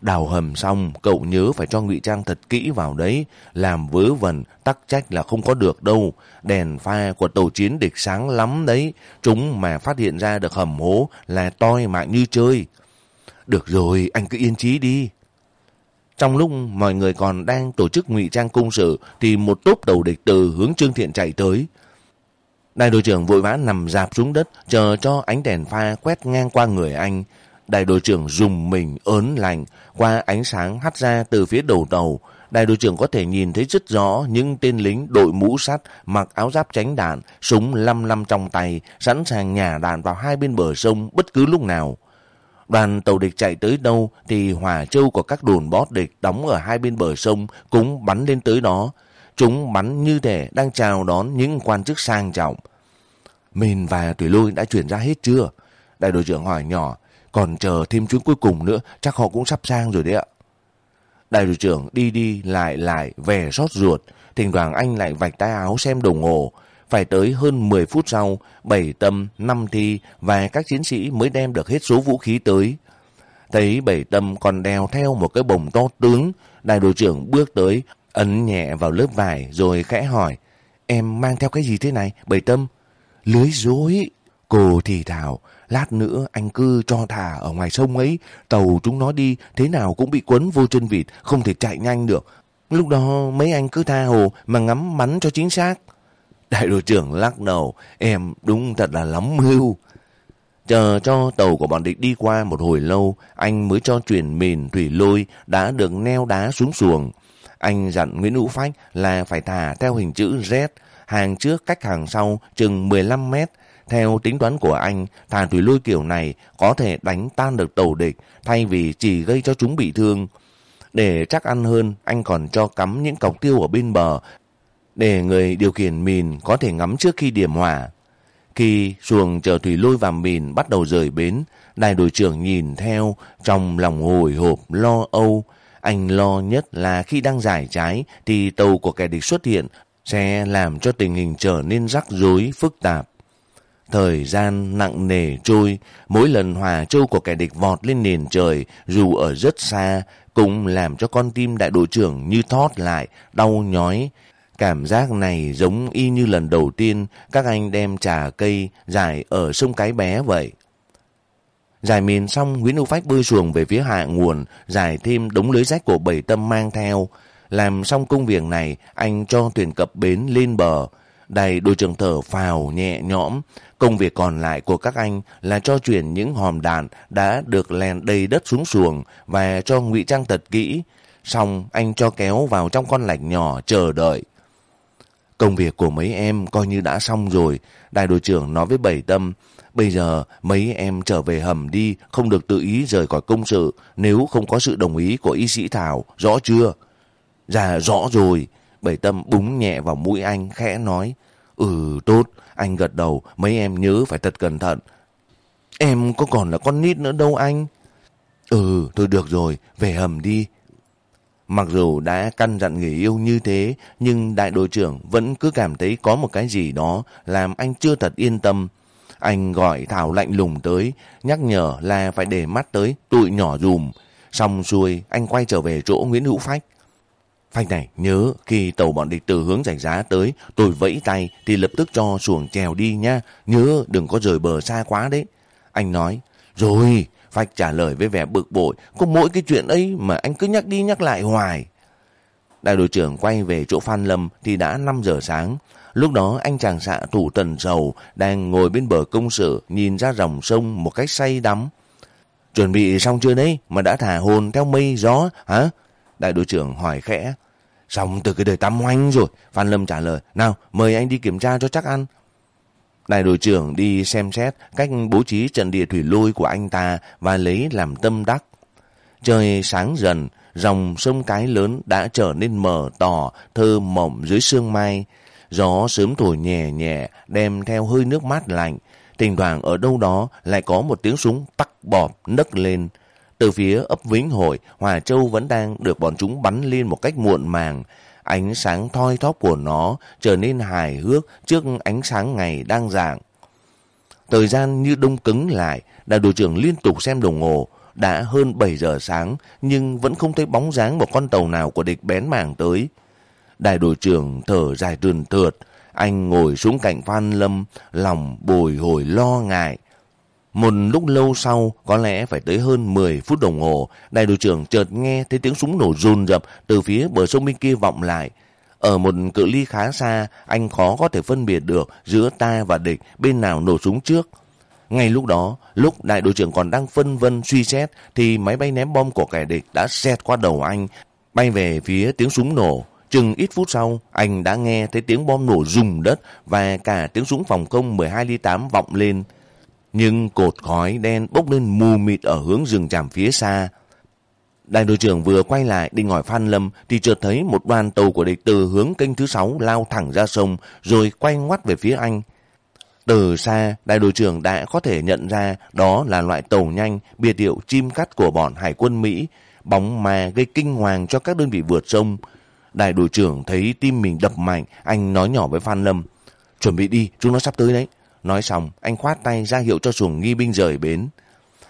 Đào hầm xong, cậu nhớ phải cho ngụy trang thật kỹ vào đấy. Làm vớ vẩn, tắc trách là không có được đâu. Đèn pha của tàu chiến địch sáng lắm đấy. Chúng mà phát hiện ra được hầm hố là toi mạng như chơi. Được rồi, anh cứ yên trí đi. Trong lúc mọi người còn đang tổ chức ngụy trang cung sự thì một tốp đầu địch từ hướng Trương Thiện chạy tới. Đại đội trưởng vội vã nằm dạp xuống đất chờ cho ánh đèn pha quét ngang qua người anh. Đại đội trưởng dùng mình ớn lành qua ánh sáng hắt ra từ phía đầu tàu. Đại đội trưởng có thể nhìn thấy rất rõ những tên lính đội mũ sắt mặc áo giáp tránh đạn, súng lăm lăm trong tay, sẵn sàng nhả đạn vào hai bên bờ sông bất cứ lúc nào. Đoàn tàu địch chạy tới đâu thì hỏa châu của các đồn bót địch đóng ở hai bên bờ sông cũng bắn lên tới đó. Chúng bắn như thể đang chào đón những quan chức sang trọng. Mình và Thủy Lôi đã chuyển ra hết chưa? Đại đội trưởng hỏi nhỏ. Còn chờ thêm chuyến cuối cùng nữa, chắc họ cũng sắp sang rồi đấy ạ. Đại đội trưởng đi đi lại lại, về rót ruột. Thỉnh thoảng anh lại vạch tay áo xem đồng hồ. Phải tới hơn 10 phút sau, 7 tâm, 5 thi và các chiến sĩ mới đem được hết số vũ khí tới. Thấy bảy tâm còn đeo theo một cái bồng to tướng, đại đội trưởng bước tới, ấn nhẹ vào lớp vải rồi khẽ hỏi. Em mang theo cái gì thế này, bảy tâm? Lưới dối. Cô thì thảo, lát nữa anh cứ cho thả ở ngoài sông ấy, tàu chúng nó đi thế nào cũng bị quấn vô chân vịt, không thể chạy nhanh được. Lúc đó mấy anh cứ tha hồ mà ngắm bắn cho chính xác. Đại đội trưởng lắc đầu, em đúng thật là lắm mưu. Chờ cho tàu của bọn địch đi qua một hồi lâu, anh mới cho chuyển mìn thủy lôi đã được neo đá xuống xuồng. Anh dặn Nguyễn Hữu Phách là phải thả theo hình chữ Z, hàng trước cách hàng sau chừng 15 mét. Theo tính toán của anh, thả thủy lôi kiểu này có thể đánh tan được tàu địch thay vì chỉ gây cho chúng bị thương. Để chắc ăn hơn, anh còn cho cắm những cọc tiêu ở bên bờ để người điều khiển mìn có thể ngắm trước khi điểm hỏa. Khi xuồng chở thủy lôi và mìn bắt đầu rời bến, đại đội trưởng nhìn theo trong lòng hồi hộp lo âu. Anh lo nhất là khi đang giải trái thì tàu của kẻ địch xuất hiện sẽ làm cho tình hình trở nên rắc rối phức tạp. Thời gian nặng nề trôi, mỗi lần hòa châu của kẻ địch vọt lên nền trời dù ở rất xa cũng làm cho con tim đại đội trưởng như thót lại, đau nhói. Cảm giác này giống y như lần đầu tiên các anh đem trà cây dài ở sông Cái Bé vậy. Giải miền xong, Nguyễn u Phách bơi xuồng về phía hạ nguồn, giải thêm đống lưới rách của bảy tâm mang theo. Làm xong công việc này, anh cho thuyền cập bến lên bờ. Đầy đôi trường thở phào nhẹ nhõm. Công việc còn lại của các anh là cho chuyển những hòm đạn đã được len đầy đất xuống xuồng và cho ngụy trang thật kỹ. Xong anh cho kéo vào trong con lạch nhỏ chờ đợi. Công việc của mấy em coi như đã xong rồi. Đại đội trưởng nói với Bảy Tâm, bây giờ mấy em trở về hầm đi, không được tự ý rời khỏi công sự nếu không có sự đồng ý của y sĩ Thảo, rõ chưa? Dạ rõ rồi. Bảy Tâm búng nhẹ vào mũi anh khẽ nói, ừ tốt, anh gật đầu, mấy em nhớ phải thật cẩn thận. Em có còn là con nít nữa đâu anh. Ừ, thôi được rồi, về hầm đi. Mặc dù đã căn dặn người yêu như thế, nhưng đại đội trưởng vẫn cứ cảm thấy có một cái gì đó làm anh chưa thật yên tâm. Anh gọi Thảo lạnh lùng tới, nhắc nhở là phải để mắt tới tụi nhỏ dùm. Xong xuôi, anh quay trở về chỗ Nguyễn Hữu Phách. Phanh này, nhớ khi tàu bọn địch từ hướng rạch giá tới, tôi vẫy tay thì lập tức cho xuồng chèo đi nha. Nhớ đừng có rời bờ xa quá đấy. Anh nói, rồi, Phách trả lời với vẻ bực bội, có mỗi cái chuyện ấy mà anh cứ nhắc đi nhắc lại hoài. Đại đội trưởng quay về chỗ Phan Lâm thì đã 5 giờ sáng. Lúc đó anh chàng xạ thủ tần sầu đang ngồi bên bờ công sự nhìn ra dòng sông một cách say đắm. Chuẩn bị xong chưa đấy mà đã thả hồn theo mây gió hả? Đại đội trưởng hỏi khẽ. Xong từ cái đời tăm hoanh rồi. Phan Lâm trả lời. Nào mời anh đi kiểm tra cho chắc ăn. Đại đội trưởng đi xem xét cách bố trí trận địa thủy lôi của anh ta và lấy làm tâm đắc. Trời sáng dần, dòng sông cái lớn đã trở nên mờ tỏ, thơ mộng dưới sương mai. Gió sớm thổi nhẹ nhẹ, đem theo hơi nước mát lạnh. Thỉnh thoảng ở đâu đó lại có một tiếng súng tắc bọp nấc lên. Từ phía ấp Vĩnh Hội, Hòa Châu vẫn đang được bọn chúng bắn lên một cách muộn màng. Ánh sáng thoi thóp của nó trở nên hài hước trước ánh sáng ngày đang rạng. Thời gian như đông cứng lại, đại đội trưởng liên tục xem đồng hồ. Đã hơn 7 giờ sáng, nhưng vẫn không thấy bóng dáng một con tàu nào của địch bén mảng tới. Đại đội trưởng thở dài trườn thượt, anh ngồi xuống cạnh Phan Lâm, lòng bồi hồi lo ngại. Một lúc lâu sau, có lẽ phải tới hơn 10 phút đồng hồ, đại đội trưởng chợt nghe thấy tiếng súng nổ rùn rập từ phía bờ sông bên kia vọng lại. Ở một cự ly khá xa, anh khó có thể phân biệt được giữa ta và địch bên nào nổ súng trước. Ngay lúc đó, lúc đại đội trưởng còn đang phân vân suy xét, thì máy bay ném bom của kẻ địch đã xẹt qua đầu anh, bay về phía tiếng súng nổ. Chừng ít phút sau, anh đã nghe thấy tiếng bom nổ rùng đất và cả tiếng súng phòng công 12 ly 8 vọng lên. Nhưng cột khói đen bốc lên mù mịt ở hướng rừng tràm phía xa. Đại đội trưởng vừa quay lại định hỏi Phan Lâm thì chợt thấy một đoàn tàu của địch từ hướng kênh thứ sáu lao thẳng ra sông rồi quay ngoắt về phía anh. Từ xa, đại đội trưởng đã có thể nhận ra đó là loại tàu nhanh biệt hiệu chim cắt của bọn hải quân Mỹ, bóng mà gây kinh hoàng cho các đơn vị vượt sông. Đại đội trưởng thấy tim mình đập mạnh, anh nói nhỏ với Phan Lâm. Chuẩn bị đi, chúng nó sắp tới đấy. Nói xong, anh khoát tay ra hiệu cho xuồng nghi binh rời bến.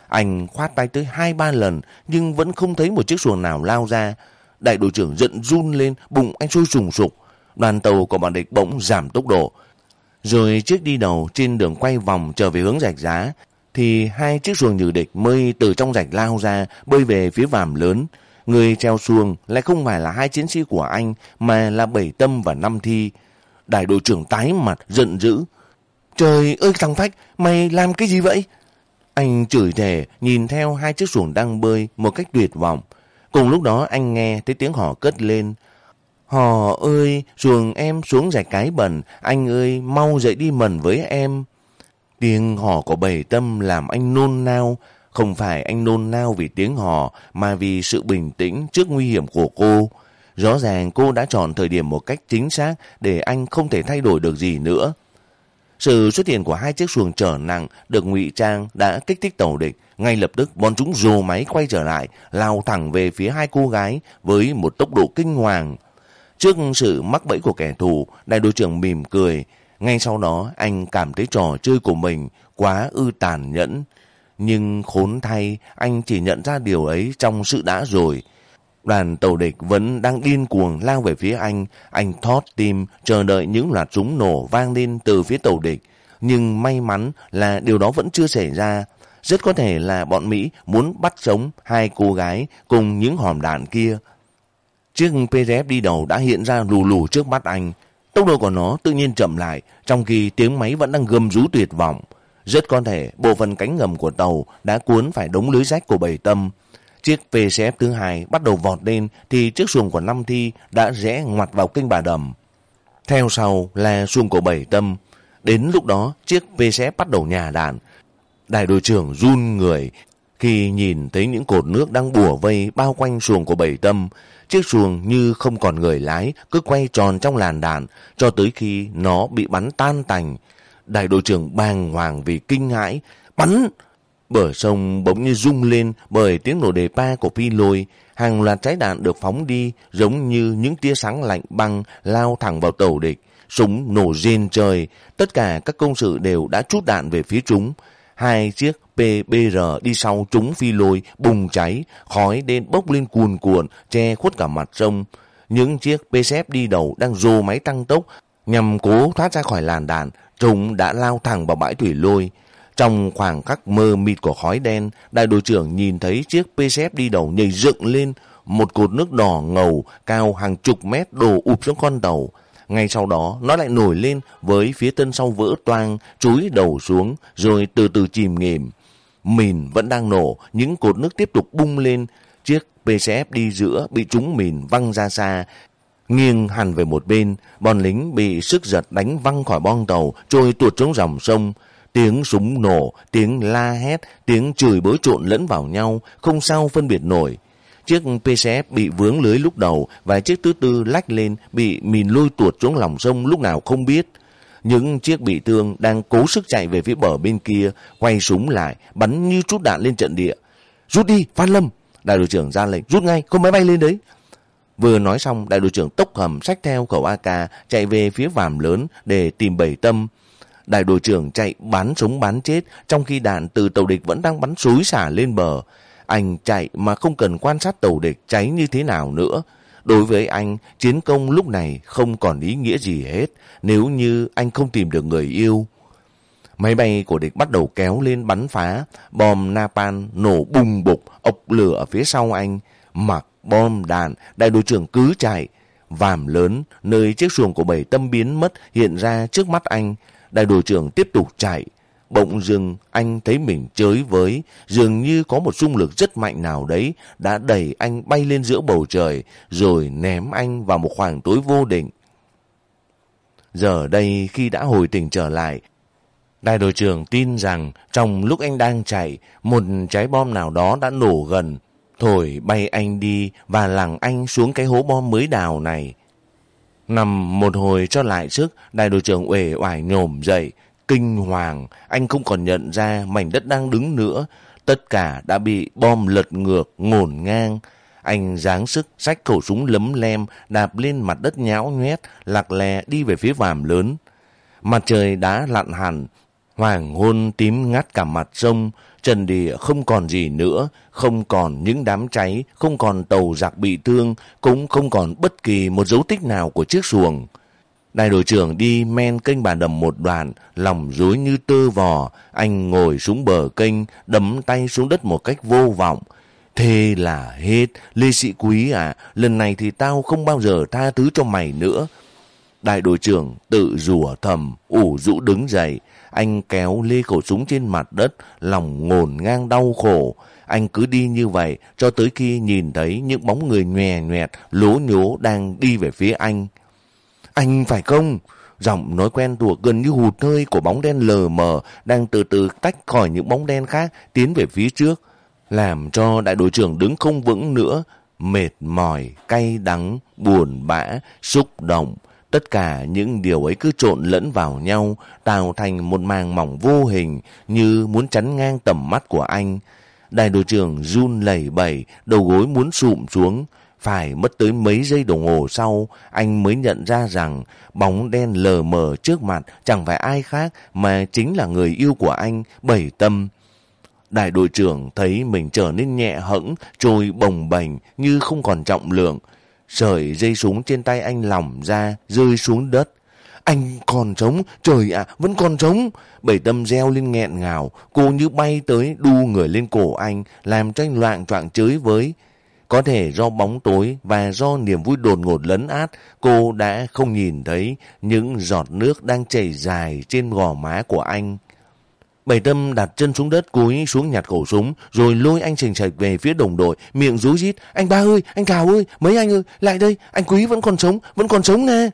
Anh khoát tay tới hai ba lần, nhưng vẫn không thấy một chiếc xuồng nào lao ra. Đại đội trưởng giận run lên, bụng anh sôi sùng sục. Đoàn tàu của bọn địch bỗng giảm tốc độ. Rồi chiếc đi đầu trên đường quay vòng trở về hướng rạch giá, thì hai chiếc xuồng nhử địch mây từ trong rạch lao ra, bơi về phía vàm lớn. Người treo xuồng lại không phải là hai chiến sĩ của anh, mà là Bảy Tâm và Năm Thi. Đại đội trưởng tái mặt, giận dữ. Trời ơi thằng Phách, mày làm cái gì vậy? Anh chửi thề, nhìn theo hai chiếc xuồng đang bơi một cách tuyệt vọng. Cùng lúc đó anh nghe thấy tiếng hò cất lên. Hò ơi, xuồng em xuống giải cái bẩn, anh ơi, mau dậy đi mần với em. Tiếng hò của bầy tâm làm anh nôn nao, không phải anh nôn nao vì tiếng hò, mà vì sự bình tĩnh trước nguy hiểm của cô. Rõ ràng cô đã chọn thời điểm một cách chính xác để anh không thể thay đổi được gì nữa. Sự xuất hiện của hai chiếc xuồng chở nặng được ngụy trang đã kích thích tàu địch. Ngay lập tức bọn chúng rồ máy quay trở lại, lao thẳng về phía hai cô gái với một tốc độ kinh hoàng. Trước sự mắc bẫy của kẻ thù, đại đội trưởng mỉm cười. Ngay sau đó anh cảm thấy trò chơi của mình quá ư tàn nhẫn. Nhưng khốn thay, anh chỉ nhận ra điều ấy trong sự đã rồi. Đoàn tàu địch vẫn đang điên cuồng lao về phía anh. Anh thót tim, chờ đợi những loạt súng nổ vang lên từ phía tàu địch. Nhưng may mắn là điều đó vẫn chưa xảy ra. Rất có thể là bọn Mỹ muốn bắt sống hai cô gái cùng những hòm đạn kia. Chiếc PRF đi đầu đã hiện ra lù lù trước mắt anh. Tốc độ của nó tự nhiên chậm lại, trong khi tiếng máy vẫn đang gầm rú tuyệt vọng. Rất có thể bộ phận cánh ngầm của tàu đã cuốn phải đống lưới rách của bầy tâm. Chiếc PCF thứ hai bắt đầu vọt lên thì chiếc xuồng của năm thi đã rẽ ngoặt vào kênh bà đầm. Theo sau là xuồng của bảy tâm. Đến lúc đó, chiếc PCF bắt đầu nhà đạn. Đại đội trưởng run người khi nhìn thấy những cột nước đang bùa vây bao quanh xuồng của bảy tâm. Chiếc xuồng như không còn người lái, cứ quay tròn trong làn đạn cho tới khi nó bị bắn tan tành. Đại đội trưởng bàng hoàng vì kinh hãi. Bắn! Bờ sông bỗng như rung lên bởi tiếng nổ đề pa của phi lôi. Hàng loạt trái đạn được phóng đi, giống như những tia sáng lạnh băng lao thẳng vào tàu địch. Súng nổ rên trời. Tất cả các công sự đều đã trút đạn về phía chúng. Hai chiếc PBR đi sau chúng phi lôi, bùng cháy. Khói đen bốc lên cuồn cuộn, che khuất cả mặt sông. Những chiếc PCF đi đầu đang rô máy tăng tốc nhằm cố thoát ra khỏi làn đạn. Chúng đã lao thẳng vào bãi thủy lôi. Trong khoảng khắc mơ mịt của khói đen, đại đội trưởng nhìn thấy chiếc PCF đi đầu nhảy dựng lên, một cột nước đỏ ngầu cao hàng chục mét đổ ụp xuống con tàu. Ngay sau đó, nó lại nổi lên với phía tân sau vỡ toang, chúi đầu xuống, rồi từ từ chìm nghỉm. Mìn vẫn đang nổ, những cột nước tiếp tục bung lên. Chiếc PCF đi giữa bị trúng mìn văng ra xa, nghiêng hẳn về một bên, bọn lính bị sức giật đánh văng khỏi bong tàu, trôi tuột xuống dòng sông. Tiếng súng nổ, tiếng la hét, tiếng chửi bới trộn lẫn vào nhau, không sao phân biệt nổi. chiếc PCF bị vướng lưới lúc đầu và chiếc thứ tư lách lên bị mìn lôi tuột xuống lòng sông lúc nào không biết. Những chiếc bị thương đang cố sức chạy về phía bờ bên kia, quay súng lại, bắn như chút đạn lên trận địa. Rút đi, Phan Lâm! Đại đội trưởng ra lệnh, rút ngay, không máy bay lên đấy. Vừa nói xong, đại đội trưởng tốc hầm sách theo khẩu AK chạy về phía vàm lớn để tìm bảy tâm. Đại đội trưởng chạy bán súng bán chết trong khi đạn từ tàu địch vẫn đang bắn xối xả lên bờ. Anh chạy mà không cần quan sát tàu địch cháy như thế nào nữa. Đối với anh, chiến công lúc này không còn ý nghĩa gì hết nếu như anh không tìm được người yêu. Máy bay của địch bắt đầu kéo lên bắn phá, bom Napan nổ bùng bục, ốc lửa ở phía sau anh. Mặc bom đạn, đại đội trưởng cứ chạy. Vàm lớn, nơi chiếc xuồng của bảy tâm biến mất hiện ra trước mắt anh. Đại đội trưởng tiếp tục chạy. Bỗng dưng anh thấy mình chới với, dường như có một xung lực rất mạnh nào đấy đã đẩy anh bay lên giữa bầu trời rồi ném anh vào một khoảng tối vô định. Giờ đây khi đã hồi tỉnh trở lại, đại đội trưởng tin rằng trong lúc anh đang chạy, một trái bom nào đó đã nổ gần, thổi bay anh đi và lẳng anh xuống cái hố bom mới đào này. Nằm một hồi cho lại sức, đại đội trưởng uể oải nhổm dậy, kinh hoàng, anh không còn nhận ra mảnh đất đang đứng nữa. Tất cả đã bị bom lật ngược, ngổn ngang. Anh giáng sức, xách khẩu súng lấm lem, đạp lên mặt đất nhão nhoét, lạc lè đi về phía vàm lớn. Mặt trời đã lặn hẳn, hoàng hôn tím ngắt cả mặt sông, trần địa không còn gì nữa, không còn những đám cháy, không còn tàu giặc bị thương, cũng không còn bất kỳ một dấu tích nào của chiếc xuồng. Đại đội trưởng đi men kênh bà đầm một đoạn, lòng rối như tơ vò, anh ngồi xuống bờ kênh, đấm tay xuống đất một cách vô vọng. Thế là hết, Lê Sĩ Quý à, lần này thì tao không bao giờ tha thứ cho mày nữa. Đại đội trưởng tự rủa thầm, ủ rũ đứng dậy, anh kéo lê khẩu súng trên mặt đất, lòng ngồn ngang đau khổ. Anh cứ đi như vậy cho tới khi nhìn thấy những bóng người nhòe nhoẹt, lố nhố đang đi về phía anh. Anh phải không? Giọng nói quen thuộc gần như hụt hơi của bóng đen lờ mờ đang từ từ tách khỏi những bóng đen khác tiến về phía trước. Làm cho đại đội trưởng đứng không vững nữa, mệt mỏi, cay đắng, buồn bã, xúc động. Tất cả những điều ấy cứ trộn lẫn vào nhau, tạo thành một màng mỏng vô hình như muốn chắn ngang tầm mắt của anh. Đại đội trưởng run lẩy bẩy, đầu gối muốn sụm xuống. Phải mất tới mấy giây đồng hồ sau, anh mới nhận ra rằng bóng đen lờ mờ trước mặt chẳng phải ai khác mà chính là người yêu của anh, Bảy Tâm. Đại đội trưởng thấy mình trở nên nhẹ hẫng, trôi bồng bềnh như không còn trọng lượng. Sợi dây súng trên tay anh lỏng ra, rơi xuống đất. Anh còn sống, trời ạ, vẫn còn sống. Bảy tâm reo lên nghẹn ngào, cô như bay tới đu người lên cổ anh, làm cho anh loạn troạn chới với. Có thể do bóng tối và do niềm vui đột ngột lấn át, cô đã không nhìn thấy những giọt nước đang chảy dài trên gò má của anh. Bảy tâm đặt chân xuống đất cúi xuống nhặt khẩu súng rồi lôi anh trình Trạch về phía đồng đội miệng rú rít anh ba ơi anh cào ơi mấy anh ơi lại đây anh quý vẫn còn sống vẫn còn sống nè!"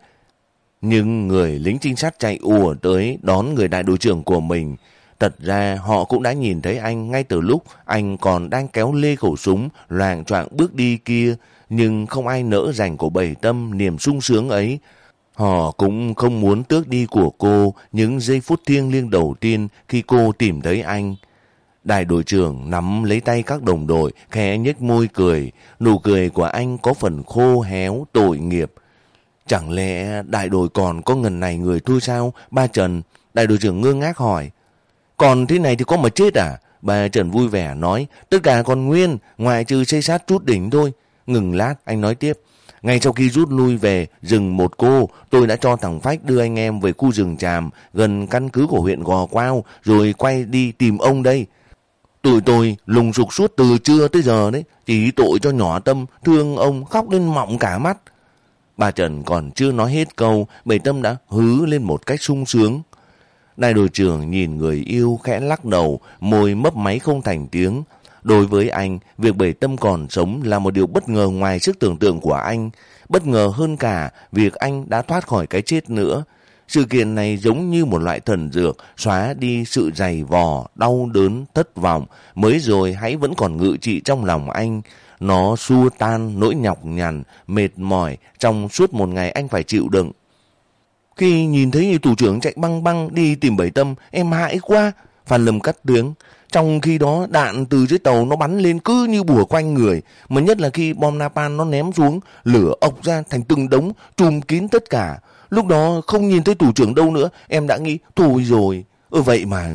nhưng người lính trinh sát chạy ùa tới đón người đại đội trưởng của mình Thật ra họ cũng đã nhìn thấy anh ngay từ lúc anh còn đang kéo lê khẩu súng, loạng choạng bước đi kia, nhưng không ai nỡ dành của Bảy tâm niềm sung sướng ấy. Họ cũng không muốn tước đi của cô những giây phút thiêng liêng đầu tiên khi cô tìm thấy anh. Đại đội trưởng nắm lấy tay các đồng đội, khẽ nhếch môi cười. Nụ cười của anh có phần khô héo, tội nghiệp. Chẳng lẽ đại đội còn có ngần này người thua sao? Ba Trần, đại đội trưởng ngơ ngác hỏi. Còn thế này thì có mà chết à? Bà Trần vui vẻ nói, tất cả còn nguyên, ngoài trừ xây sát chút đỉnh thôi. Ngừng lát, anh nói tiếp. Ngay sau khi rút lui về rừng một cô, tôi đã cho thằng Phách đưa anh em về khu rừng tràm gần căn cứ của huyện Gò Quao rồi quay đi tìm ông đây. Tụi tôi lùng sục suốt từ trưa tới giờ đấy, chỉ tội cho nhỏ tâm, thương ông khóc lên mọng cả mắt. Bà Trần còn chưa nói hết câu, bầy tâm đã hứ lên một cách sung sướng. Đại đội trưởng nhìn người yêu khẽ lắc đầu, môi mấp máy không thành tiếng. Đối với anh, việc bảy tâm còn sống là một điều bất ngờ ngoài sức tưởng tượng của anh. Bất ngờ hơn cả việc anh đã thoát khỏi cái chết nữa. Sự kiện này giống như một loại thần dược, xóa đi sự dày vò, đau đớn, thất vọng, mới rồi hãy vẫn còn ngự trị trong lòng anh. nó xua tan nỗi nhọc nhằn, mệt mỏi trong suốt một ngày anh phải chịu đựng. Khi nhìn thấy thủ trưởng chạy băng băng đi tìm bảy tâm, em hãi quá. Phan Lâm cắt tiếng. Trong khi đó đạn từ dưới tàu nó bắn lên cứ như bùa quanh người. Mà nhất là khi bom napalm nó ném xuống, lửa ọc ra thành từng đống, trùm kín tất cả. Lúc đó không nhìn thấy thủ trưởng đâu nữa, em đã nghĩ thôi rồi. Ừ vậy mà...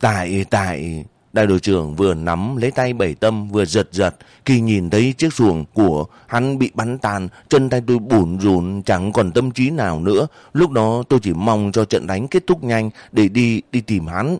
Tại, tại... Đại đội trưởng vừa nắm lấy tay bảy tâm vừa giật giật khi nhìn thấy chiếc xuồng của hắn bị bắn tàn, chân tay tôi bủn rùn chẳng còn tâm trí nào nữa. Lúc đó tôi chỉ mong cho trận đánh kết thúc nhanh để đi đi tìm hắn.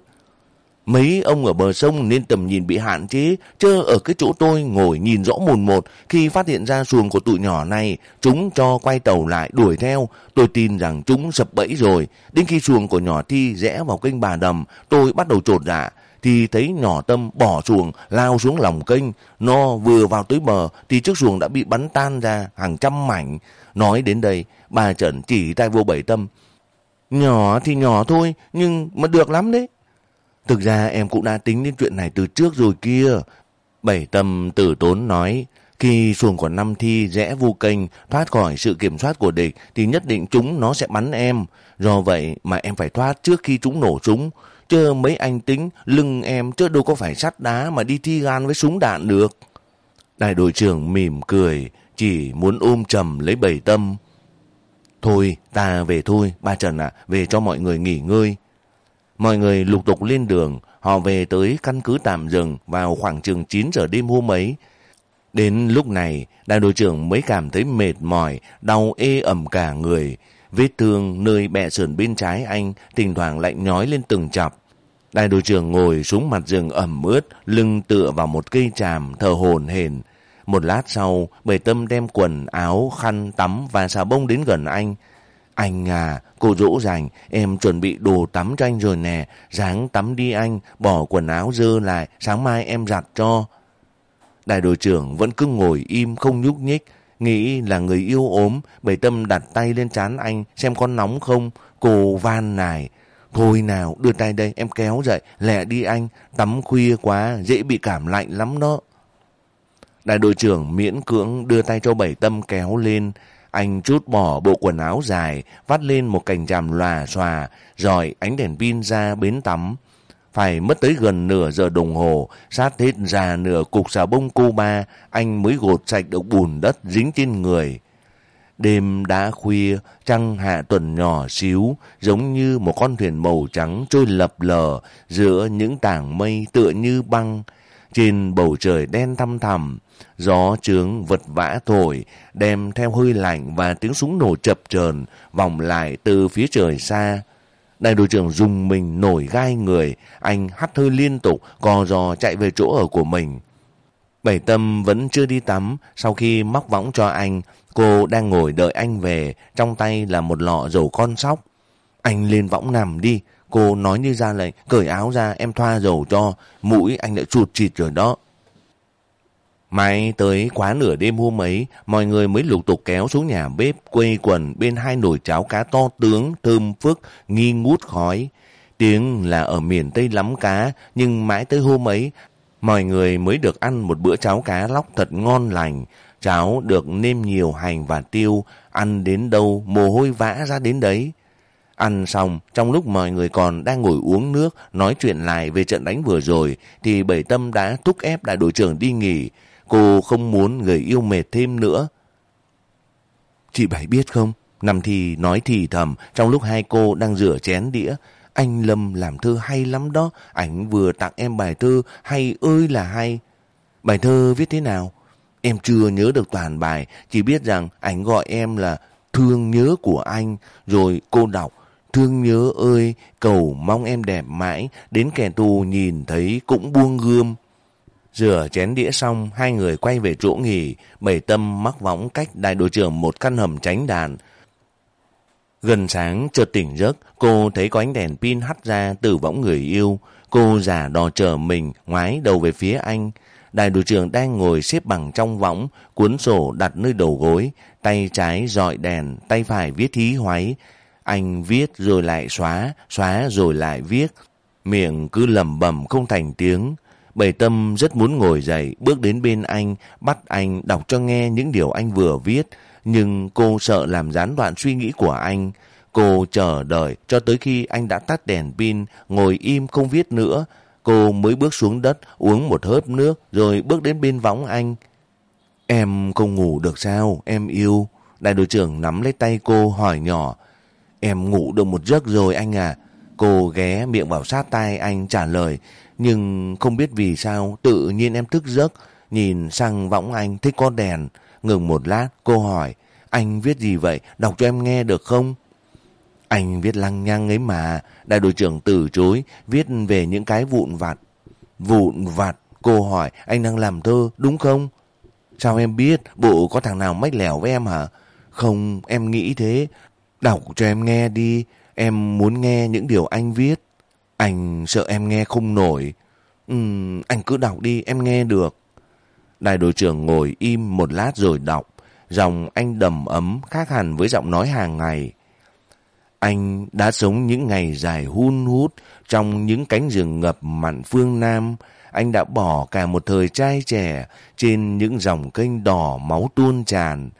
Mấy ông ở bờ sông nên tầm nhìn bị hạn chế, chơ ở cái chỗ tôi ngồi nhìn rõ mồn một. Khi phát hiện ra xuồng của tụi nhỏ này, chúng cho quay tàu lại đuổi theo. Tôi tin rằng chúng sập bẫy rồi. Đến khi xuồng của nhỏ Thi rẽ vào kênh bà đầm, tôi bắt đầu trột dạ thì thấy nhỏ tâm bỏ xuồng lao xuống lòng kênh. Nó vừa vào tới bờ thì chiếc xuồng đã bị bắn tan ra hàng trăm mảnh. Nói đến đây, bà Trần chỉ tay vô bảy tâm. Nhỏ thì nhỏ thôi, nhưng mà được lắm đấy. Thực ra em cũng đã tính đến chuyện này từ trước rồi kia. Bảy tâm tử tốn nói, khi xuồng của năm thi rẽ vô kênh thoát khỏi sự kiểm soát của địch thì nhất định chúng nó sẽ bắn em. Do vậy mà em phải thoát trước khi chúng nổ súng. Chứ mấy anh tính lưng em chứ đâu có phải sắt đá mà đi thi gan với súng đạn được. Đại đội trưởng mỉm cười, chỉ muốn ôm trầm lấy bảy tâm. Thôi, ta về thôi, ba Trần ạ, về cho mọi người nghỉ ngơi. Mọi người lục tục lên đường, họ về tới căn cứ tạm dừng vào khoảng chừng 9 giờ đêm hôm ấy. Đến lúc này, đại đội trưởng mới cảm thấy mệt mỏi, đau ê ẩm cả người. Vết thương nơi bẹ sườn bên trái anh thỉnh thoảng lại nhói lên từng chập. Đại đội trưởng ngồi xuống mặt rừng ẩm ướt, lưng tựa vào một cây tràm, thở hồn hển. Một lát sau, bầy tâm đem quần, áo, khăn, tắm và xà bông đến gần anh. Anh à, cô dỗ dành, em chuẩn bị đồ tắm cho anh rồi nè. Sáng tắm đi anh, bỏ quần áo dơ lại, sáng mai em giặt cho. Đại đội trưởng vẫn cứ ngồi im không nhúc nhích, nghĩ là người yêu ốm, bầy tâm đặt tay lên chán anh xem có nóng không. Cô van nài, Thôi nào, đưa tay đây, em kéo dậy, lẹ đi anh, tắm khuya quá, dễ bị cảm lạnh lắm đó. Đại đội trưởng miễn cưỡng đưa tay cho bảy tâm kéo lên. Anh chút bỏ bộ quần áo dài, vắt lên một cành tràm lòa xòa, rồi ánh đèn pin ra bến tắm. Phải mất tới gần nửa giờ đồng hồ, sát hết ra nửa cục xà bông cô ba, anh mới gột sạch được bùn đất dính trên người. Đêm đã khuya, trăng hạ tuần nhỏ xíu, giống như một con thuyền màu trắng trôi lập lờ giữa những tảng mây tựa như băng. Trên bầu trời đen thăm thầm, gió trướng vật vã thổi, đem theo hơi lạnh và tiếng súng nổ chập chờn vòng lại từ phía trời xa. Đại đội trưởng dùng mình nổi gai người, anh hắt hơi liên tục, co giò chạy về chỗ ở của mình. Bảy tâm vẫn chưa đi tắm, sau khi móc võng cho anh, cô đang ngồi đợi anh về, trong tay là một lọ dầu con sóc. Anh lên võng nằm đi, cô nói như ra lệnh, cởi áo ra em thoa dầu cho, mũi anh đã chuột chịt rồi đó. May tới quá nửa đêm hôm ấy, mọi người mới lục tục kéo xuống nhà bếp, quây quần bên hai nồi cháo cá to tướng, thơm phức, nghi ngút khói. Tiếng là ở miền Tây lắm cá, nhưng mãi tới hôm ấy, mọi người mới được ăn một bữa cháo cá lóc thật ngon lành. Cháo được nêm nhiều hành và tiêu, ăn đến đâu mồ hôi vã ra đến đấy. Ăn xong, trong lúc mọi người còn đang ngồi uống nước, nói chuyện lại về trận đánh vừa rồi, thì Bảy Tâm đã thúc ép đại đội trưởng đi nghỉ. Cô không muốn người yêu mệt thêm nữa. Chị Bảy biết không? Nằm thì nói thì thầm trong lúc hai cô đang rửa chén đĩa. Anh Lâm làm thơ hay lắm đó. Ảnh vừa tặng em bài thơ hay ơi là hay. Bài thơ viết thế nào? Em chưa nhớ được toàn bài. Chỉ biết rằng ảnh gọi em là thương nhớ của anh. Rồi cô đọc. Thương nhớ ơi, cầu mong em đẹp mãi. Đến kẻ tù nhìn thấy cũng buông gươm. Rửa chén đĩa xong, hai người quay về chỗ nghỉ, bảy tâm mắc võng cách đại đội trưởng một căn hầm tránh đàn. Gần sáng chợt tỉnh giấc, cô thấy có ánh đèn pin hắt ra từ võng người yêu. Cô giả đò chờ mình, ngoái đầu về phía anh. Đại đội trưởng đang ngồi xếp bằng trong võng, cuốn sổ đặt nơi đầu gối, tay trái dọi đèn, tay phải viết hí hoáy. Anh viết rồi lại xóa, xóa rồi lại viết. Miệng cứ lầm bầm không thành tiếng. Bảy Tâm rất muốn ngồi dậy, bước đến bên anh, bắt anh đọc cho nghe những điều anh vừa viết, nhưng cô sợ làm gián đoạn suy nghĩ của anh. Cô chờ đợi cho tới khi anh đã tắt đèn pin, ngồi im không viết nữa. Cô mới bước xuống đất, uống một hớp nước, rồi bước đến bên võng anh. Em không ngủ được sao, em yêu. Đại đội trưởng nắm lấy tay cô hỏi nhỏ. Em ngủ được một giấc rồi anh à. Cô ghé miệng vào sát tay anh trả lời. Nhưng không biết vì sao tự nhiên em thức giấc. Nhìn sang võng anh thích có đèn. Ngừng một lát cô hỏi. Anh viết gì vậy? Đọc cho em nghe được không? Anh viết lăng nhăng ấy mà. Đại đội trưởng từ chối. Viết về những cái vụn vặt. Vụn vặt? Cô hỏi. Anh đang làm thơ đúng không? Sao em biết? Bộ có thằng nào mách lẻo với em hả? Không, em nghĩ thế. Đọc cho em nghe đi. Em muốn nghe những điều anh viết. Anh sợ em nghe không nổi. Ừ, anh cứ đọc đi, em nghe được. Đại đội trưởng ngồi im một lát rồi đọc. Giọng anh đầm ấm khác hẳn với giọng nói hàng ngày. Anh đã sống những ngày dài hun hút trong những cánh rừng ngập mặn phương Nam. Anh đã bỏ cả một thời trai trẻ trên những dòng kênh đỏ máu tuôn tràn.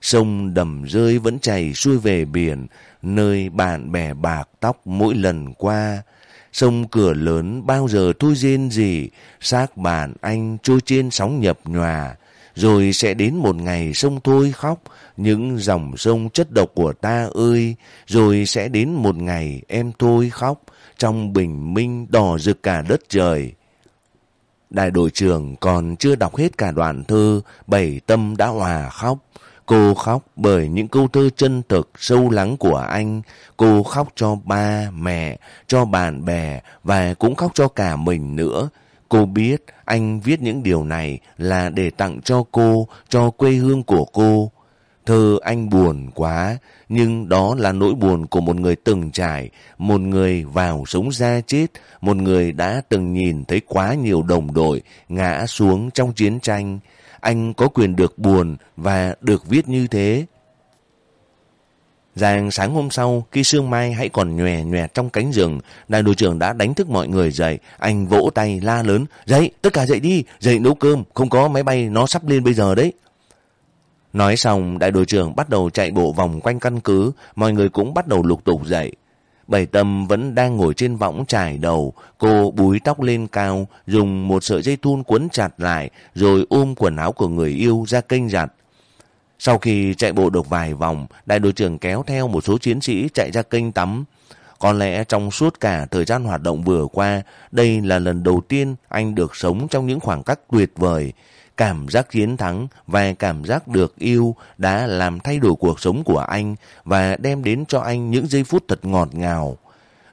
Sông đầm rơi vẫn chảy xuôi về biển, nơi bạn bè bạc tóc mỗi lần qua. Sông cửa lớn bao giờ thôi rên gì, xác bạn anh trôi trên sóng nhập nhòa. Rồi sẽ đến một ngày sông thôi khóc, những dòng sông chất độc của ta ơi. Rồi sẽ đến một ngày em thôi khóc, trong bình minh đỏ rực cả đất trời. Đại đội trưởng còn chưa đọc hết cả đoạn thơ, bảy tâm đã hòa khóc. Cô khóc bởi những câu thơ chân thực, sâu lắng của anh. Cô khóc cho ba, mẹ, cho bạn bè và cũng khóc cho cả mình nữa. Cô biết anh viết những điều này là để tặng cho cô, cho quê hương của cô. Thơ anh buồn quá, nhưng đó là nỗi buồn của một người từng trải, một người vào sống ra chết, một người đã từng nhìn thấy quá nhiều đồng đội ngã xuống trong chiến tranh. Anh có quyền được buồn và được viết như thế. Giàng sáng hôm sau, khi sương mai hãy còn nhòe nhòe trong cánh rừng, đại đội trưởng đã đánh thức mọi người dậy. Anh vỗ tay la lớn, dậy, tất cả dậy đi, dậy nấu cơm, không có máy bay nó sắp lên bây giờ đấy. Nói xong, đại đội trưởng bắt đầu chạy bộ vòng quanh căn cứ, mọi người cũng bắt đầu lục tục dậy. Bảy tâm vẫn đang ngồi trên võng trải đầu, cô búi tóc lên cao, dùng một sợi dây thun quấn chặt lại, rồi ôm quần áo của người yêu ra kênh giặt. Sau khi chạy bộ được vài vòng, đại đội trưởng kéo theo một số chiến sĩ chạy ra kênh tắm. Có lẽ trong suốt cả thời gian hoạt động vừa qua, đây là lần đầu tiên anh được sống trong những khoảng cách tuyệt vời. Cảm giác chiến thắng và cảm giác được yêu đã làm thay đổi cuộc sống của anh và đem đến cho anh những giây phút thật ngọt ngào.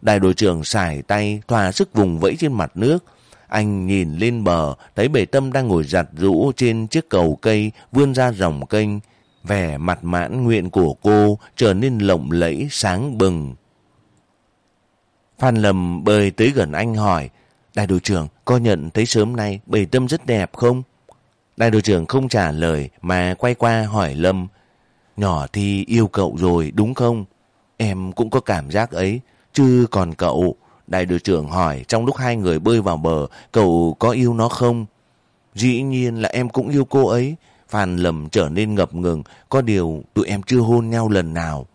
Đại đội trưởng xài tay thỏa sức vùng vẫy trên mặt nước. Anh nhìn lên bờ, thấy bể tâm đang ngồi giặt rũ trên chiếc cầu cây vươn ra dòng kênh. Vẻ mặt mãn nguyện của cô trở nên lộng lẫy sáng bừng. Phan Lâm bơi tới gần anh hỏi, Đại đội trưởng có nhận thấy sớm nay bể tâm rất đẹp không? Đại đội trưởng không trả lời mà quay qua hỏi Lâm. Nhỏ thì yêu cậu rồi đúng không? Em cũng có cảm giác ấy. Chứ còn cậu, đại đội trưởng hỏi trong lúc hai người bơi vào bờ, cậu có yêu nó không? Dĩ nhiên là em cũng yêu cô ấy. Phan Lâm trở nên ngập ngừng, có điều tụi em chưa hôn nhau lần nào.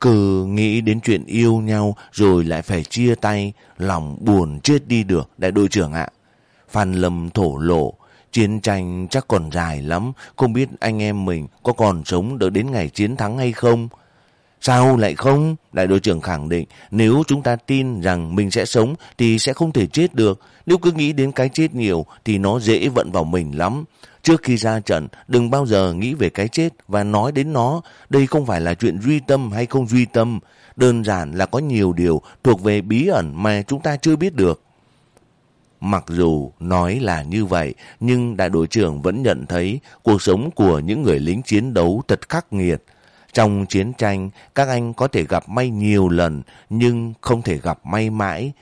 Cứ nghĩ đến chuyện yêu nhau rồi lại phải chia tay, lòng buồn chết đi được, đại đội trưởng ạ. Phan Lâm thổ lộ, Chiến tranh chắc còn dài lắm, không biết anh em mình có còn sống đợi đến ngày chiến thắng hay không. Sao lại không? Đại đội trưởng khẳng định, nếu chúng ta tin rằng mình sẽ sống thì sẽ không thể chết được. Nếu cứ nghĩ đến cái chết nhiều thì nó dễ vận vào mình lắm. Trước khi ra trận, đừng bao giờ nghĩ về cái chết và nói đến nó. Đây không phải là chuyện duy tâm hay không duy tâm. Đơn giản là có nhiều điều thuộc về bí ẩn mà chúng ta chưa biết được. Mặc dù nói là như vậy, nhưng đại đội trưởng vẫn nhận thấy cuộc sống của những người lính chiến đấu thật khắc nghiệt. Trong chiến tranh, các anh có thể gặp may nhiều lần, nhưng không thể gặp may mãi.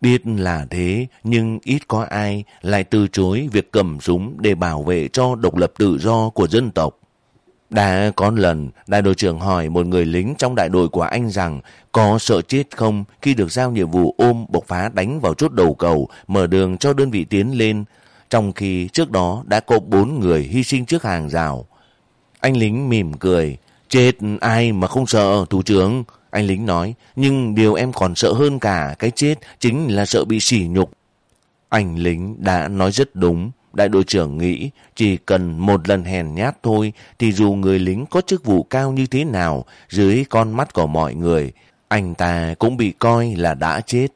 Biết là thế, nhưng ít có ai lại từ chối việc cầm súng để bảo vệ cho độc lập tự do của dân tộc. Đã có lần, đại đội trưởng hỏi một người lính trong đại đội của anh rằng có sợ chết không khi được giao nhiệm vụ ôm bộc phá đánh vào chốt đầu cầu, mở đường cho đơn vị tiến lên, trong khi trước đó đã có bốn người hy sinh trước hàng rào. Anh lính mỉm cười, chết ai mà không sợ, thủ trưởng. Anh lính nói, nhưng điều em còn sợ hơn cả cái chết chính là sợ bị sỉ nhục. Anh lính đã nói rất đúng. Đại đội trưởng nghĩ chỉ cần một lần hèn nhát thôi thì dù người lính có chức vụ cao như thế nào dưới con mắt của mọi người, anh ta cũng bị coi là đã chết.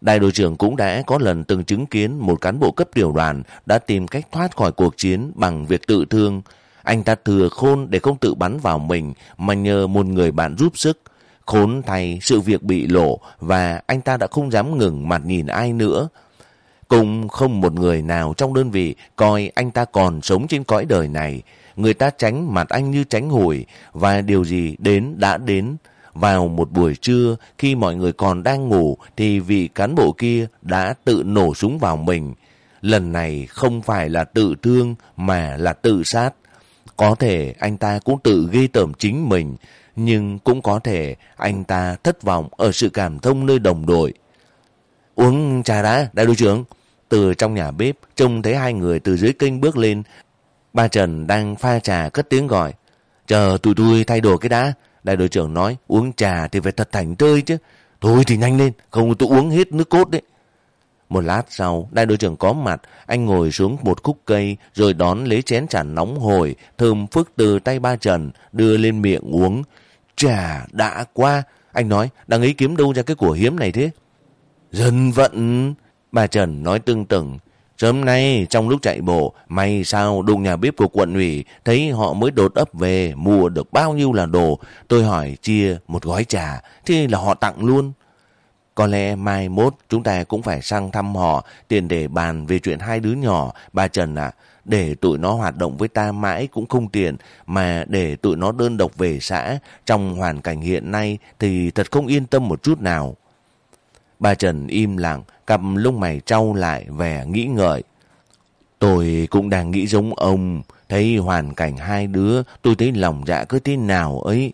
Đại đội trưởng cũng đã có lần từng chứng kiến một cán bộ cấp tiểu đoàn đã tìm cách thoát khỏi cuộc chiến bằng việc tự thương. Anh ta thừa khôn để không tự bắn vào mình mà nhờ một người bạn giúp sức. Khốn thay sự việc bị lộ và anh ta đã không dám ngừng mặt nhìn ai nữa. Cũng không một người nào trong đơn vị coi anh ta còn sống trên cõi đời này. Người ta tránh mặt anh như tránh hủi và điều gì đến đã đến. Vào một buổi trưa khi mọi người còn đang ngủ thì vị cán bộ kia đã tự nổ súng vào mình. Lần này không phải là tự thương mà là tự sát. Có thể anh ta cũng tự ghi tởm chính mình nhưng cũng có thể anh ta thất vọng ở sự cảm thông nơi đồng đội. Uống trà đã, đại đội trưởng. Từ trong nhà bếp, trông thấy hai người từ dưới kênh bước lên. Ba Trần đang pha trà cất tiếng gọi. Chờ tụi tôi thay đồ cái đã. Đại đội trưởng nói, uống trà thì phải thật thành tơi chứ. Thôi thì nhanh lên, không tôi uống hết nước cốt đấy. Một lát sau, đại đội trưởng có mặt, anh ngồi xuống một khúc cây, rồi đón lấy chén trà nóng hồi thơm phức từ tay ba Trần, đưa lên miệng uống. trà đã qua. Anh nói, đang ấy kiếm đâu ra cái của hiếm này thế? Dân vận. Bà Trần nói tương tửng. Sớm nay, trong lúc chạy bộ, may sao đụng nhà bếp của quận ủy, thấy họ mới đột ấp về, mua được bao nhiêu là đồ. Tôi hỏi chia một gói trà, thì là họ tặng luôn. Có lẽ mai mốt chúng ta cũng phải sang thăm họ, tiền để bàn về chuyện hai đứa nhỏ. Bà Trần ạ, để tụi nó hoạt động với ta mãi cũng không tiền, mà để tụi nó đơn độc về xã, trong hoàn cảnh hiện nay thì thật không yên tâm một chút nào. Bà Trần im lặng, cặp lông mày trao lại vẻ nghĩ ngợi. Tôi cũng đang nghĩ giống ông, thấy hoàn cảnh hai đứa, tôi thấy lòng dạ cứ thế nào ấy.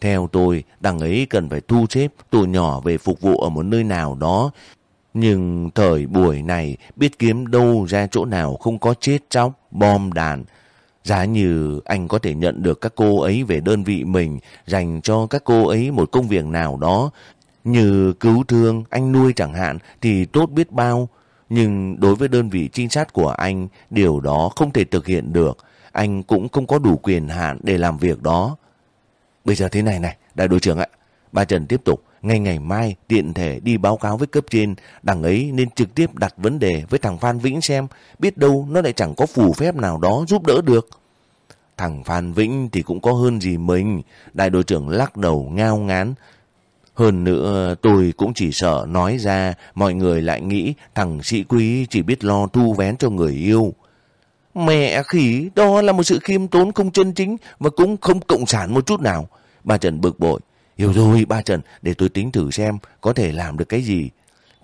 Theo tôi, đằng ấy cần phải thu xếp tụi nhỏ về phục vụ ở một nơi nào đó, nhưng thời buổi này biết kiếm đâu ra chỗ nào không có chết chóc, bom đạn. Giá như anh có thể nhận được các cô ấy về đơn vị mình, dành cho các cô ấy một công việc nào đó, như cứu thương, anh nuôi chẳng hạn, thì tốt biết bao. Nhưng đối với đơn vị trinh sát của anh, điều đó không thể thực hiện được. Anh cũng không có đủ quyền hạn để làm việc đó. Bây giờ thế này này, đại đội trưởng ạ. Bà Trần tiếp tục ngay ngày mai tiện thể đi báo cáo với cấp trên, đằng ấy nên trực tiếp đặt vấn đề với thằng Phan Vĩnh xem, biết đâu nó lại chẳng có phù phép nào đó giúp đỡ được. Thằng Phan Vĩnh thì cũng có hơn gì mình, đại đội trưởng lắc đầu ngao ngán. Hơn nữa tôi cũng chỉ sợ nói ra mọi người lại nghĩ thằng sĩ quý chỉ biết lo thu vén cho người yêu. Mẹ khỉ, đó là một sự khiêm tốn không chân chính và cũng không cộng sản một chút nào. Bà Trần bực bội. Hiểu rồi ba Trần, để tôi tính thử xem có thể làm được cái gì.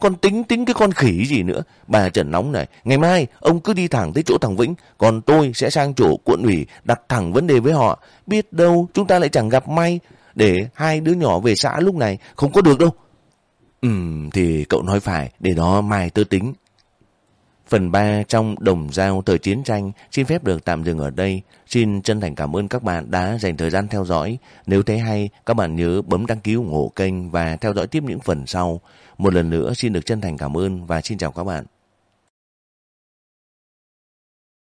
con tính tính cái con khỉ gì nữa. Bà Trần nóng này, ngày mai ông cứ đi thẳng tới chỗ thằng Vĩnh, còn tôi sẽ sang chỗ quận ủy đặt thẳng vấn đề với họ. Biết đâu chúng ta lại chẳng gặp may để hai đứa nhỏ về xã lúc này không có được đâu. Ừm, thì cậu nói phải, để đó mai tớ tính. Phần 3 trong Đồng Giao Thời Chiến Tranh xin phép được tạm dừng ở đây. Xin chân thành cảm ơn các bạn đã dành thời gian theo dõi. Nếu thấy hay, các bạn nhớ bấm đăng ký ủng hộ kênh và theo dõi tiếp những phần sau. Một lần nữa xin được chân thành cảm ơn và xin chào các bạn.